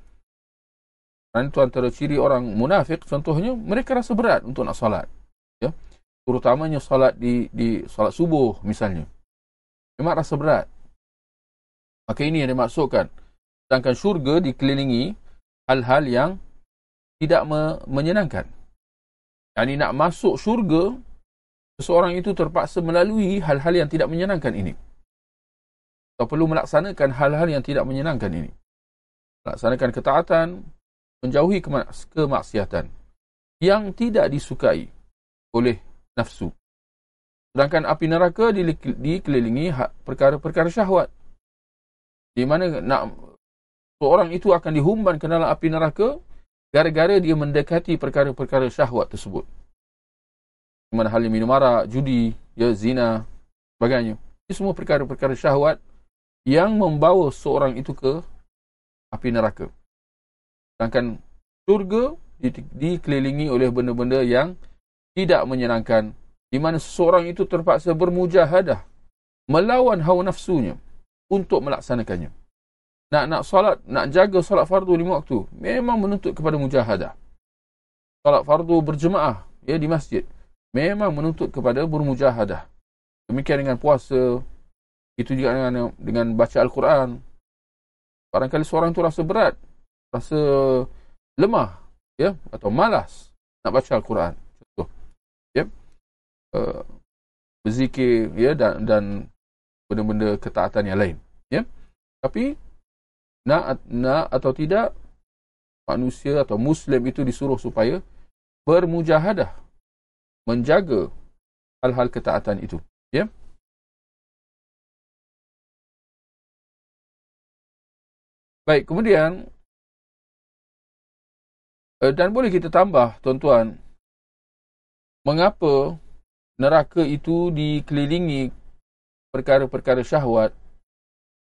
Dan itu antara ciri orang munafik, contohnya mereka rasa berat untuk nak salat. Ya. Terutamanya salat di di salat subuh misalnya. Memang rasa berat. Maka ini yang dimaksudkan. Sedangkan syurga dikelilingi hal-hal yang tidak menyenangkan. Yang nak masuk syurga, seseorang itu terpaksa melalui hal-hal yang tidak menyenangkan ini. Atau perlu melaksanakan hal-hal yang tidak menyenangkan ini. Melaksanakan ketaatan, menjauhi kemaksiatan. Yang tidak disukai oleh nafsu. Sedangkan api neraka dikelilingi perkara-perkara syahwat. Di mana nak seorang itu akan dihumban ke dalam api neraka gara-gara dia mendekati perkara-perkara syahwat tersebut. Mana halnya minum arak, judi, ya, zina, sebagainya. Ini semua perkara-perkara syahwat yang membawa seorang itu ke api neraka. Sedangkan surga dikelilingi oleh benda-benda yang tidak menyenangkan. Di mana seseorang itu terpaksa bermujahadah melawan hawa nafsunya untuk melaksanakannya. Nak nak solat, nak jaga solat fardu lima waktu, memang menuntut kepada mujahadah. Solat fardu berjemaah ya di masjid, memang menuntut kepada bermujahadah. Demikian dengan puasa, itu juga dengan dengan baca Al-Quran. Barangkali seorang tu rasa berat, rasa lemah, ya, atau malas nak baca Al-Quran. Contoh, ya, uh, berzikir, ya, dan dan benda-benda ketaatan yang lain, ya. Tapi nak nak atau tidak manusia atau muslim itu disuruh supaya bermujahadah menjaga hal-hal ketaatan itu. Ya? Baik kemudian eh, dan boleh kita tambah tuan-tuan mengapa neraka itu dikelilingi perkara-perkara syahwat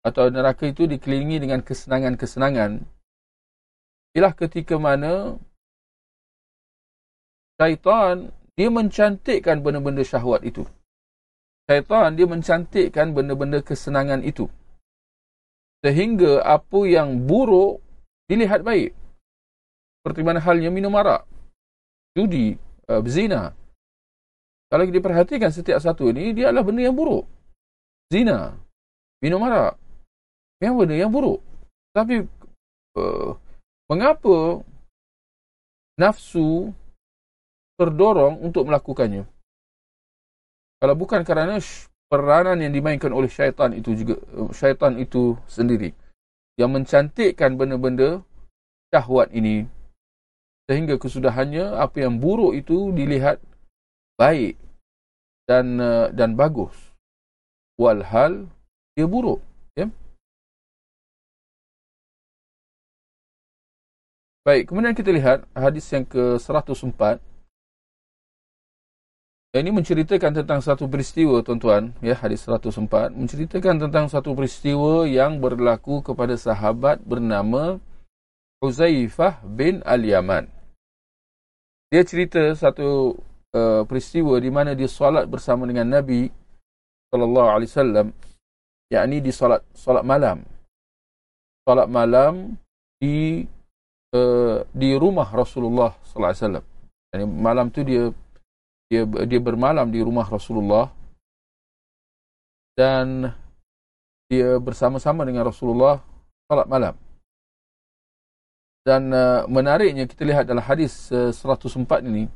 atau neraka itu dikelilingi dengan kesenangan-kesenangan ialah ketika mana syaitan dia mencantikkan benda-benda syahwat itu. Syaitan dia mencantikkan benda-benda kesenangan itu. Sehingga apa yang buruk dilihat baik. Seperti mana halnya minum arak judi uh, berzina. Kalau kita perhatikan setiap satu ini dia adalah benda yang buruk. Zina minum arak yang benda yang buruk. Tapi uh, mengapa nafsu terdorong untuk melakukannya? Kalau bukan kerana peranan yang dimainkan oleh syaitan itu juga uh, syaitan itu sendiri yang mencantikkan benda-benda syahwat ini sehingga kesudahannya apa yang buruk itu dilihat baik dan uh, dan bagus walhal dia buruk Baik, kemudian kita lihat hadis yang ke-104. Yang ini menceritakan tentang satu peristiwa, tuan-tuan. Ya, hadis 104. Menceritakan tentang satu peristiwa yang berlaku kepada sahabat bernama Huzaifah bin Al-Yaman. Dia cerita satu uh, peristiwa di mana dia solat bersama dengan Nabi alaihi wasallam yakni di solat solat malam. Solat malam di uh, di rumah Rasulullah sallallahu alaihi wasallam. Yani malam tu dia dia dia bermalam di rumah Rasulullah dan dia bersama-sama dengan Rasulullah salat malam. Dan uh, menariknya kita lihat dalam hadis uh, 104 ini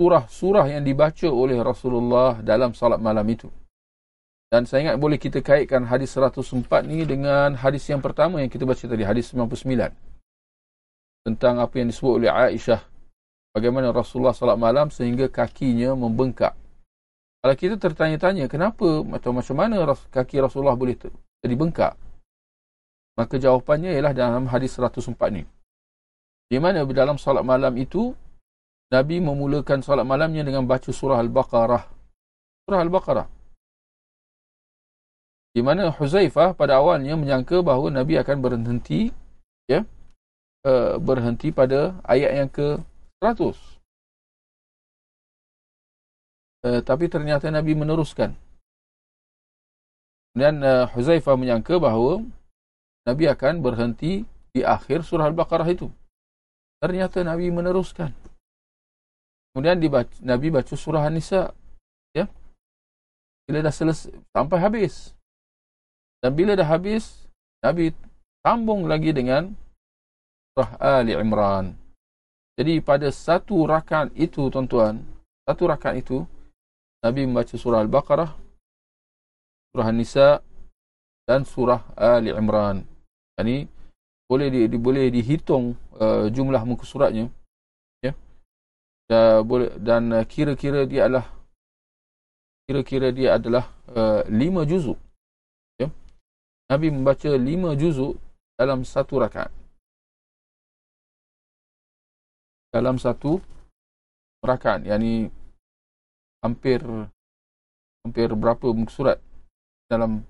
surah-surah yang dibaca oleh Rasulullah dalam salat malam itu. Dan saya ingat boleh kita kaitkan hadis 104 ni dengan hadis yang pertama yang kita baca tadi, hadis 99. Tentang apa yang disebut oleh Aisyah. Bagaimana Rasulullah salat malam sehingga kakinya membengkak. Kalau kita tertanya-tanya kenapa atau macam mana kaki Rasulullah boleh jadi bengkak. Maka jawapannya ialah dalam hadis 104 ni. Di mana dalam salat malam itu, Nabi memulakan salat malamnya dengan baca surah Al-Baqarah. Surah Al-Baqarah di mana Huzaifah pada awalnya menyangka bahawa Nabi akan berhenti ya uh, berhenti pada ayat yang ke 100 uh, eh, tapi ternyata Nabi meneruskan. Dan uh, Huzaifah menyangka bahawa Nabi akan berhenti di akhir surah Al-Baqarah itu. Ternyata Nabi meneruskan. Kemudian dibaca, Nabi baca surah An-Nisa ya. Bila dah selesai sampai habis dan bila dah habis, Nabi sambung lagi dengan surah Ali Imran. Jadi pada satu rakaat itu tuan-tuan, satu rakaat itu Nabi membaca surah Al-Baqarah, surah An-Nisa dan surah Ali Imran. Ini boleh di, di boleh dihitung uh, jumlah muka suratnya. Ya. Dan boleh dan uh, kira-kira dia adalah kira-kira dia adalah uh, lima juzuk. Nabi membaca lima juzuk dalam satu rakaat. Dalam satu rakaat, yakni hampir hampir berapa muka surat? Dalam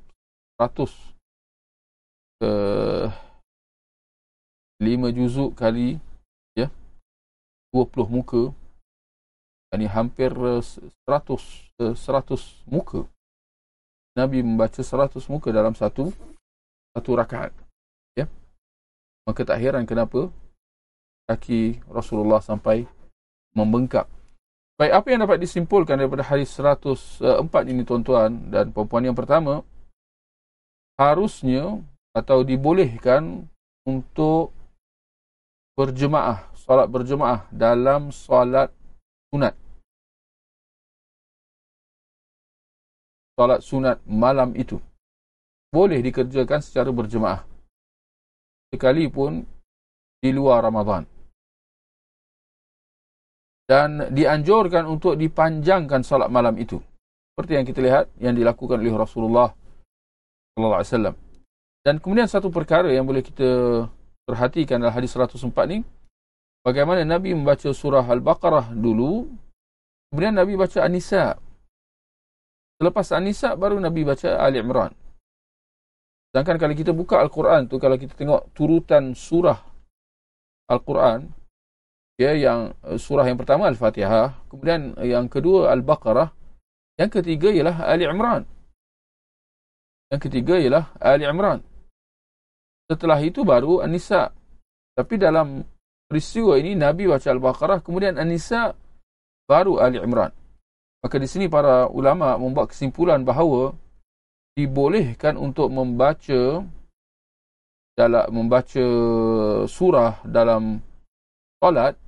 ratus ke lima juzuk kali ya dua puluh muka. Yakni hampir seratus seratus muka Nabi membaca seratus muka dalam satu satu rakaat. Ya. Maka tak heran kenapa kaki Rasulullah sampai membengkak. Baik, apa yang dapat disimpulkan daripada hadis 104 ini tuan-tuan dan puan yang pertama, harusnya atau dibolehkan untuk berjemaah, solat berjemaah dalam solat sunat. Solat sunat malam itu boleh dikerjakan secara berjemaah. Sekalipun di luar Ramadan. Dan dianjurkan untuk dipanjangkan salat malam itu. Seperti yang kita lihat yang dilakukan oleh Rasulullah sallallahu alaihi wasallam. Dan kemudian satu perkara yang boleh kita perhatikan dalam hadis 104 ni bagaimana Nabi membaca surah Al-Baqarah dulu kemudian Nabi baca An-Nisa. Selepas An-Nisa baru Nabi baca Ali Imran. Sedangkan kalau kita buka Al-Quran tu, kalau kita tengok turutan surah Al-Quran, ya, yang eh, surah yang pertama Al-Fatihah, kemudian yang kedua Al-Baqarah, yang ketiga ialah Ali Imran. Yang ketiga ialah Ali Imran. Setelah itu baru An-Nisa. Tapi dalam peristiwa ini, Nabi baca Al-Baqarah, kemudian An-Nisa, baru Ali Imran. Maka di sini para ulama membuat kesimpulan bahawa dibolehkan untuk membaca dalam membaca surah dalam solat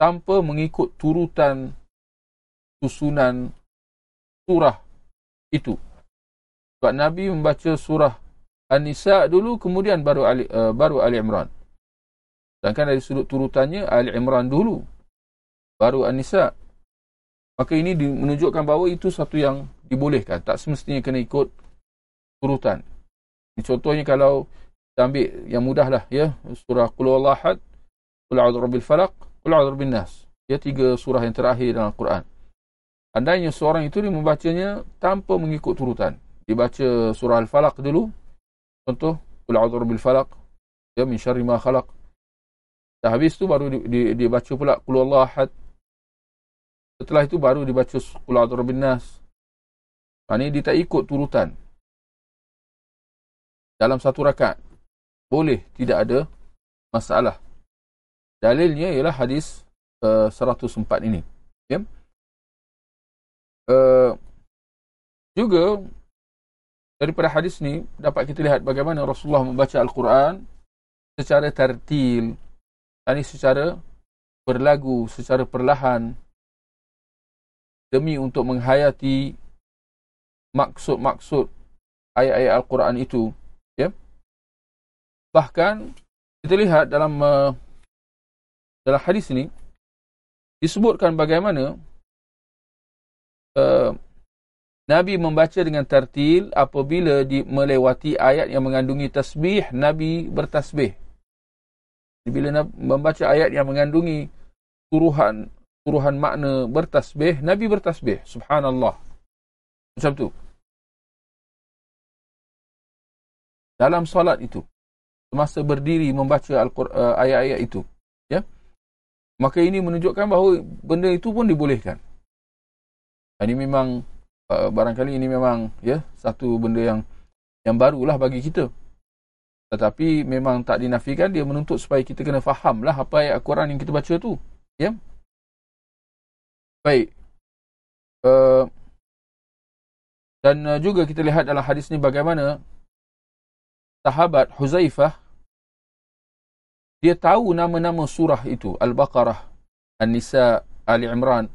tanpa mengikut turutan susunan surah itu. Sebab Nabi membaca surah An-Nisa dulu kemudian baru Ali, uh, baru Ali Imran. Sedangkan dari sudut turutannya Ali Imran dulu baru An-Nisa. Maka ini menunjukkan bahawa itu satu yang dibolehkan. Tak semestinya kena ikut urutan. Contohnya kalau kita ambil yang mudah lah. Ya, surah Qul Allahad, Qul A'udhu Rabbil Falak, Qul A'udhu Rabbil Nas. Ya, tiga surah yang terakhir dalam Al-Quran. Andainya seorang itu dia membacanya tanpa mengikut urutan. Dibaca surah Al-Falak dulu. Contoh, Qul A'udhu Rabbil Falak, ya, min syarri ma khalaq. Dah habis tu baru dibaca pula Qul Setelah itu baru dibaca Qul A'udzu Rabbin Nas. Ha, ini dia tak ikut turutan. Dalam satu rakaat. Boleh, tidak ada masalah. Dalilnya ialah hadis uh, 104 ini. Ya. Uh, juga daripada hadis ni dapat kita lihat bagaimana Rasulullah membaca Al-Quran secara tertil, ini secara berlagu, secara perlahan, demi untuk menghayati maksud-maksud ayat-ayat Al-Quran itu. Ya? Bahkan kita lihat dalam uh, dalam hadis ini disebutkan bagaimana uh, Nabi membaca dengan tertil apabila di, melewati ayat yang mengandungi tasbih, Nabi bertasbih. Bila Nabi membaca ayat yang mengandungi suruhan suruhan makna bertasbih, Nabi bertasbih. Subhanallah. Macam tu. Dalam solat itu. Semasa berdiri membaca uh, ayat-ayat itu. Ya. Maka ini menunjukkan bahawa benda itu pun dibolehkan. Ini memang, uh, barangkali ini memang ya satu benda yang yang barulah bagi kita. Tetapi memang tak dinafikan dia menuntut supaya kita kena fahamlah apa ayat Al-Quran yang kita baca tu. Ya. Baik. Uh, dan uh, juga kita lihat dalam hadis ni bagaimana sahabat Huzaifah dia tahu nama-nama surah itu Al-Baqarah, An-Nisa, Ali Imran.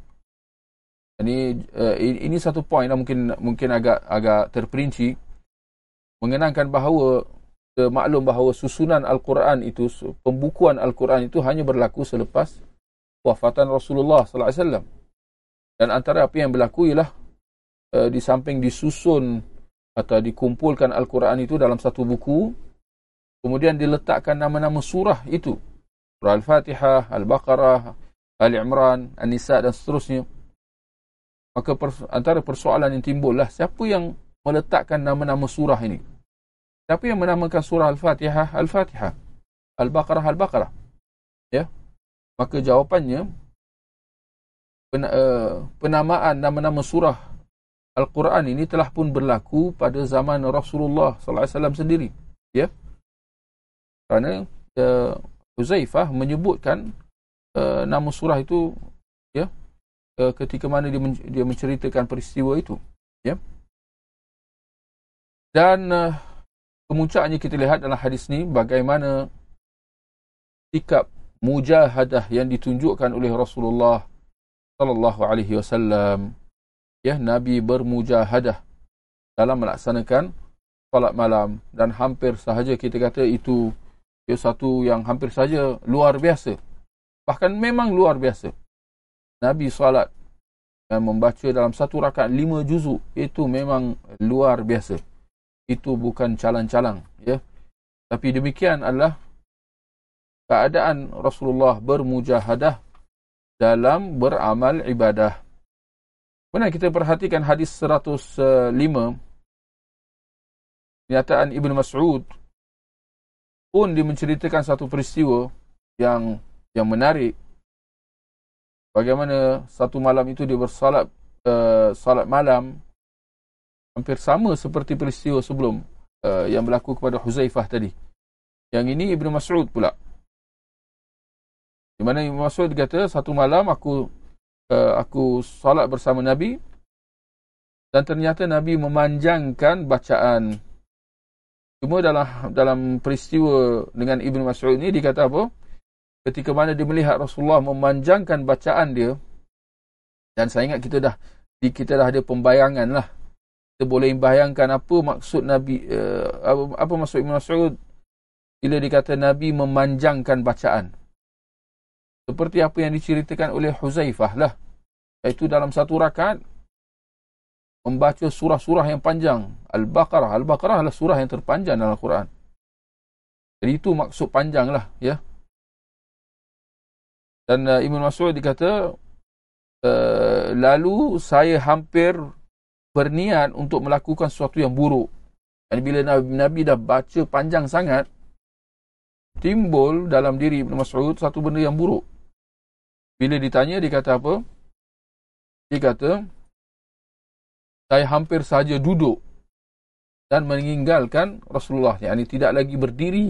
Ini uh, ini satu poin lah mungkin mungkin agak agak terperinci mengenangkan bahawa uh, maklum bahawa susunan Al-Quran itu pembukuan Al-Quran itu hanya berlaku selepas wafatan Rasulullah sallallahu alaihi wasallam. Dan antara apa yang berlaku ialah uh, di samping disusun atau dikumpulkan Al-Quran itu dalam satu buku, kemudian diletakkan nama-nama surah itu. Surah Al-Fatihah, Al-Baqarah, Ali Imran, An-Nisa dan seterusnya. Maka pers antara persoalan yang timbullah, siapa yang meletakkan nama-nama surah ini? Siapa yang menamakan surah Al-Fatihah, Al-Fatihah? Al-Baqarah, Al-Baqarah? Ya? Maka jawapannya, Eh, penamaan nama-nama surah Al-Quran ini telah pun berlaku pada zaman Rasulullah sallallahu alaihi wasallam sendiri. ya kerana uh, Huzaifah menyebutkan uh, nama surah itu ya uh, ketika mana dia men- dia menceritakan peristiwa itu ya dan uh, kemuncaknya kita lihat dalam hadis ni bagaimana sikap mujahadah yang ditunjukkan oleh Rasulullah sallallahu alaihi wasallam. Ya nabi bermujahadah dalam melaksanakan solat malam. Dan hampir sahaja kita kata itu ya satu yang hampir saja luar biasa. Bahkan memang luar biasa. Nabi solat dan membaca dalam satu rakaat lima juzuk itu memang luar biasa. Itu bukan calang-calang ya. Tapi demikian adalah keadaan Rasulullah bermujahadah dalam beramal ibadah Kemudian kita perhatikan hadis 105 Nyataan Ibn Mas'ud pun menceritakan satu peristiwa yang yang menarik bagaimana satu malam itu dia bersalat uh, salat malam hampir sama seperti peristiwa sebelum uh, yang berlaku kepada Huzaifah tadi. Yang ini Ibnu Mas'ud pula. Di mana Ibnu Mas'ud kata satu malam aku uh, aku salat bersama Nabi dan ternyata Nabi memanjangkan bacaan. Cuma dalam dalam peristiwa dengan Ibnu Mas'ud ini dikata apa? Ketika mana dia melihat Rasulullah memanjangkan bacaan dia dan saya ingat kita dah kita dah ada pembayangan lah kita boleh bayangkan apa maksud Nabi uh, apa, apa maksud Ibn Mas'ud bila dikata Nabi memanjangkan bacaan seperti apa yang diceritakan oleh Huzaifah lah. Iaitu dalam satu rakaat membaca surah-surah yang panjang. Al-Baqarah. Al-Baqarah adalah surah yang terpanjang dalam Al-Quran jadi itu maksud panjang lah ya. Dan uh, Ibn Mas'ud dikata uh, lalu saya hampir berniat untuk melakukan sesuatu yang buruk. Dan bila Nabi, Nabi dah baca panjang sangat, timbul dalam diri Ibn Mas'ud satu benda yang buruk. Bila ditanya, dia kata apa? Dia kata, saya hampir saja duduk dan meninggalkan Rasulullah. Yang ini tidak lagi berdiri.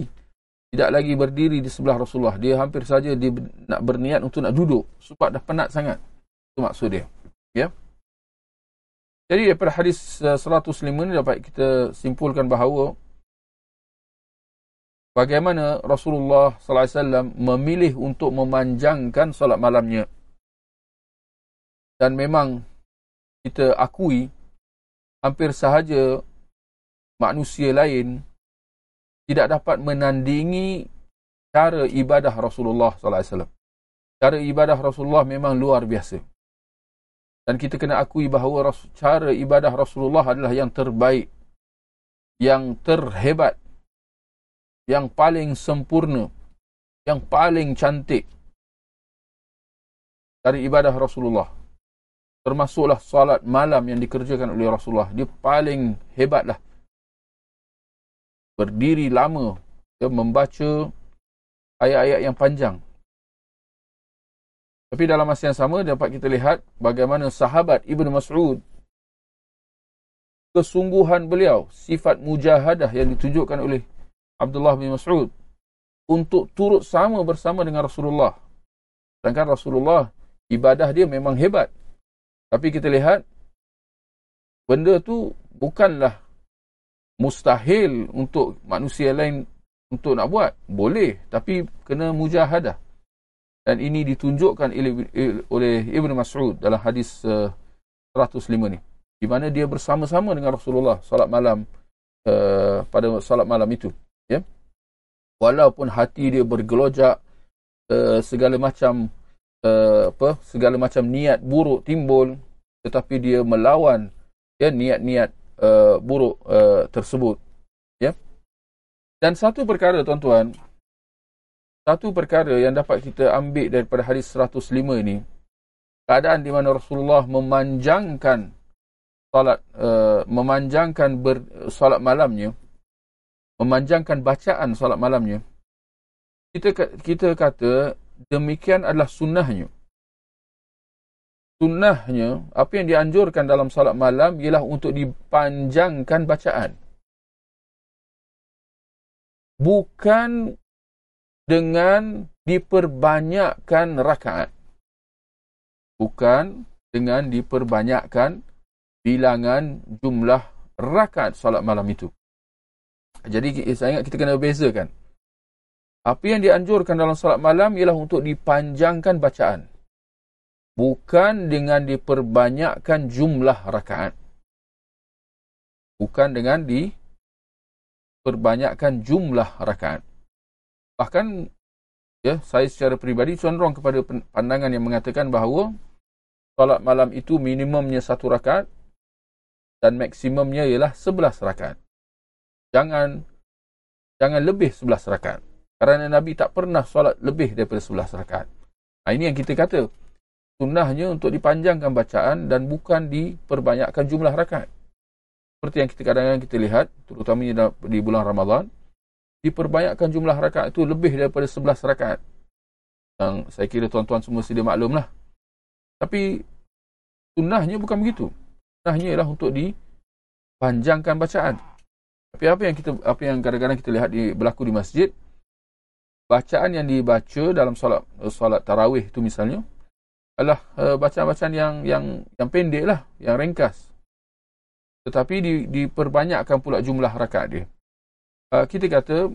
Tidak lagi berdiri di sebelah Rasulullah. Dia hampir saja dia nak berniat untuk nak duduk. Sebab dah penat sangat. Itu maksud dia. Ya. Jadi daripada hadis 105 uh, ini dapat kita simpulkan bahawa bagaimana Rasulullah sallallahu alaihi wasallam memilih untuk memanjangkan solat malamnya. Dan memang kita akui hampir sahaja manusia lain tidak dapat menandingi cara ibadah Rasulullah sallallahu alaihi wasallam. Cara ibadah Rasulullah memang luar biasa. Dan kita kena akui bahawa cara ibadah Rasulullah adalah yang terbaik. Yang terhebat. Yang paling sempurna. Yang paling cantik. Dari ibadah Rasulullah. Termasuklah salat malam yang dikerjakan oleh Rasulullah. Dia paling hebatlah. Berdiri lama. Dia membaca ayat-ayat yang panjang. Tapi dalam masa yang sama dapat kita lihat bagaimana sahabat Ibn Mas'ud kesungguhan beliau, sifat mujahadah yang ditunjukkan oleh Abdullah bin Mas'ud untuk turut sama bersama dengan Rasulullah. Sedangkan Rasulullah ibadah dia memang hebat. Tapi kita lihat benda tu bukanlah mustahil untuk manusia lain untuk nak buat. Boleh, tapi kena mujahadah dan ini ditunjukkan oleh Ibn Mas'ud dalam hadis uh, 105 ni di mana dia bersama-sama dengan Rasulullah salat malam uh, pada salat malam itu ya. Walaupun hati dia bergelojak uh, segala macam uh, apa segala macam niat buruk timbul tetapi dia melawan ya niat-niat uh, buruk uh, tersebut. Ya. Dan satu perkara tuan-tuan satu perkara yang dapat kita ambil daripada hadis 105 ini keadaan di mana Rasulullah memanjangkan salat uh, memanjangkan ber, salat malamnya memanjangkan bacaan salat malamnya kita kita kata demikian adalah sunnahnya sunnahnya apa yang dianjurkan dalam salat malam ialah untuk dipanjangkan bacaan bukan dengan diperbanyakkan rakaat. Bukan dengan diperbanyakkan bilangan jumlah rakaat solat malam itu. Jadi saya ingat kita kena bezakan. Apa yang dianjurkan dalam solat malam ialah untuk dipanjangkan bacaan. Bukan dengan diperbanyakkan jumlah rakaat. Bukan dengan diperbanyakkan jumlah rakaat. Bahkan ya, saya secara peribadi condong kepada pandangan yang mengatakan bahawa solat malam itu minimumnya satu rakaat dan maksimumnya ialah sebelas rakaat jangan jangan lebih 11 rakaat. Kerana Nabi tak pernah solat lebih daripada 11 rakaat. Nah, ini yang kita kata. Sunnahnya untuk dipanjangkan bacaan dan bukan diperbanyakkan jumlah rakaat. Seperti yang kita kadang-kadang kita lihat, terutamanya di bulan Ramadan, diperbanyakkan jumlah rakaat itu lebih daripada 11 rakaat. Yang saya kira tuan-tuan semua sedia maklum lah. Tapi sunnahnya bukan begitu. Sunnahnya ialah untuk dipanjangkan bacaan. Tapi apa yang kita apa yang kadang-kadang kita lihat di berlaku di masjid bacaan yang dibaca dalam solat solat tarawih itu misalnya adalah uh, bacaan-bacaan yang yang yang pendek lah, yang ringkas. Tetapi di, diperbanyakkan pula jumlah rakaat dia. Uh, kita kata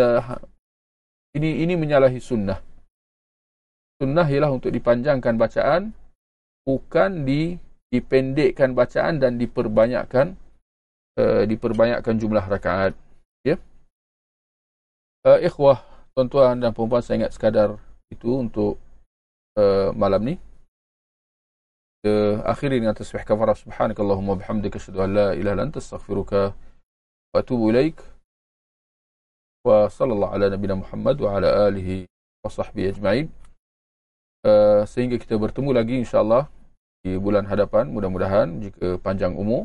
uh, ini ini menyalahi sunnah. Sunnah ialah untuk dipanjangkan bacaan bukan di dipendekkan bacaan dan diperbanyakkan uh, diperbanyakkan jumlah rakaat. Ya. Uh, ikhwah, tuan-tuan dan puan saya ingat sekadar itu untuk uh, malam ni. Uh, akhiri dengan tasbih kafarah subhanakallahumma bihamdika asyhadu an la ilaha illa anta astaghfiruka wa atubu ilaik. Wa sallallahu ala nabiyina Muhammad wa ala alihi wa sahbihi ajma'in. Uh, sehingga kita bertemu lagi insyaallah di bulan hadapan mudah-mudahan jika panjang umur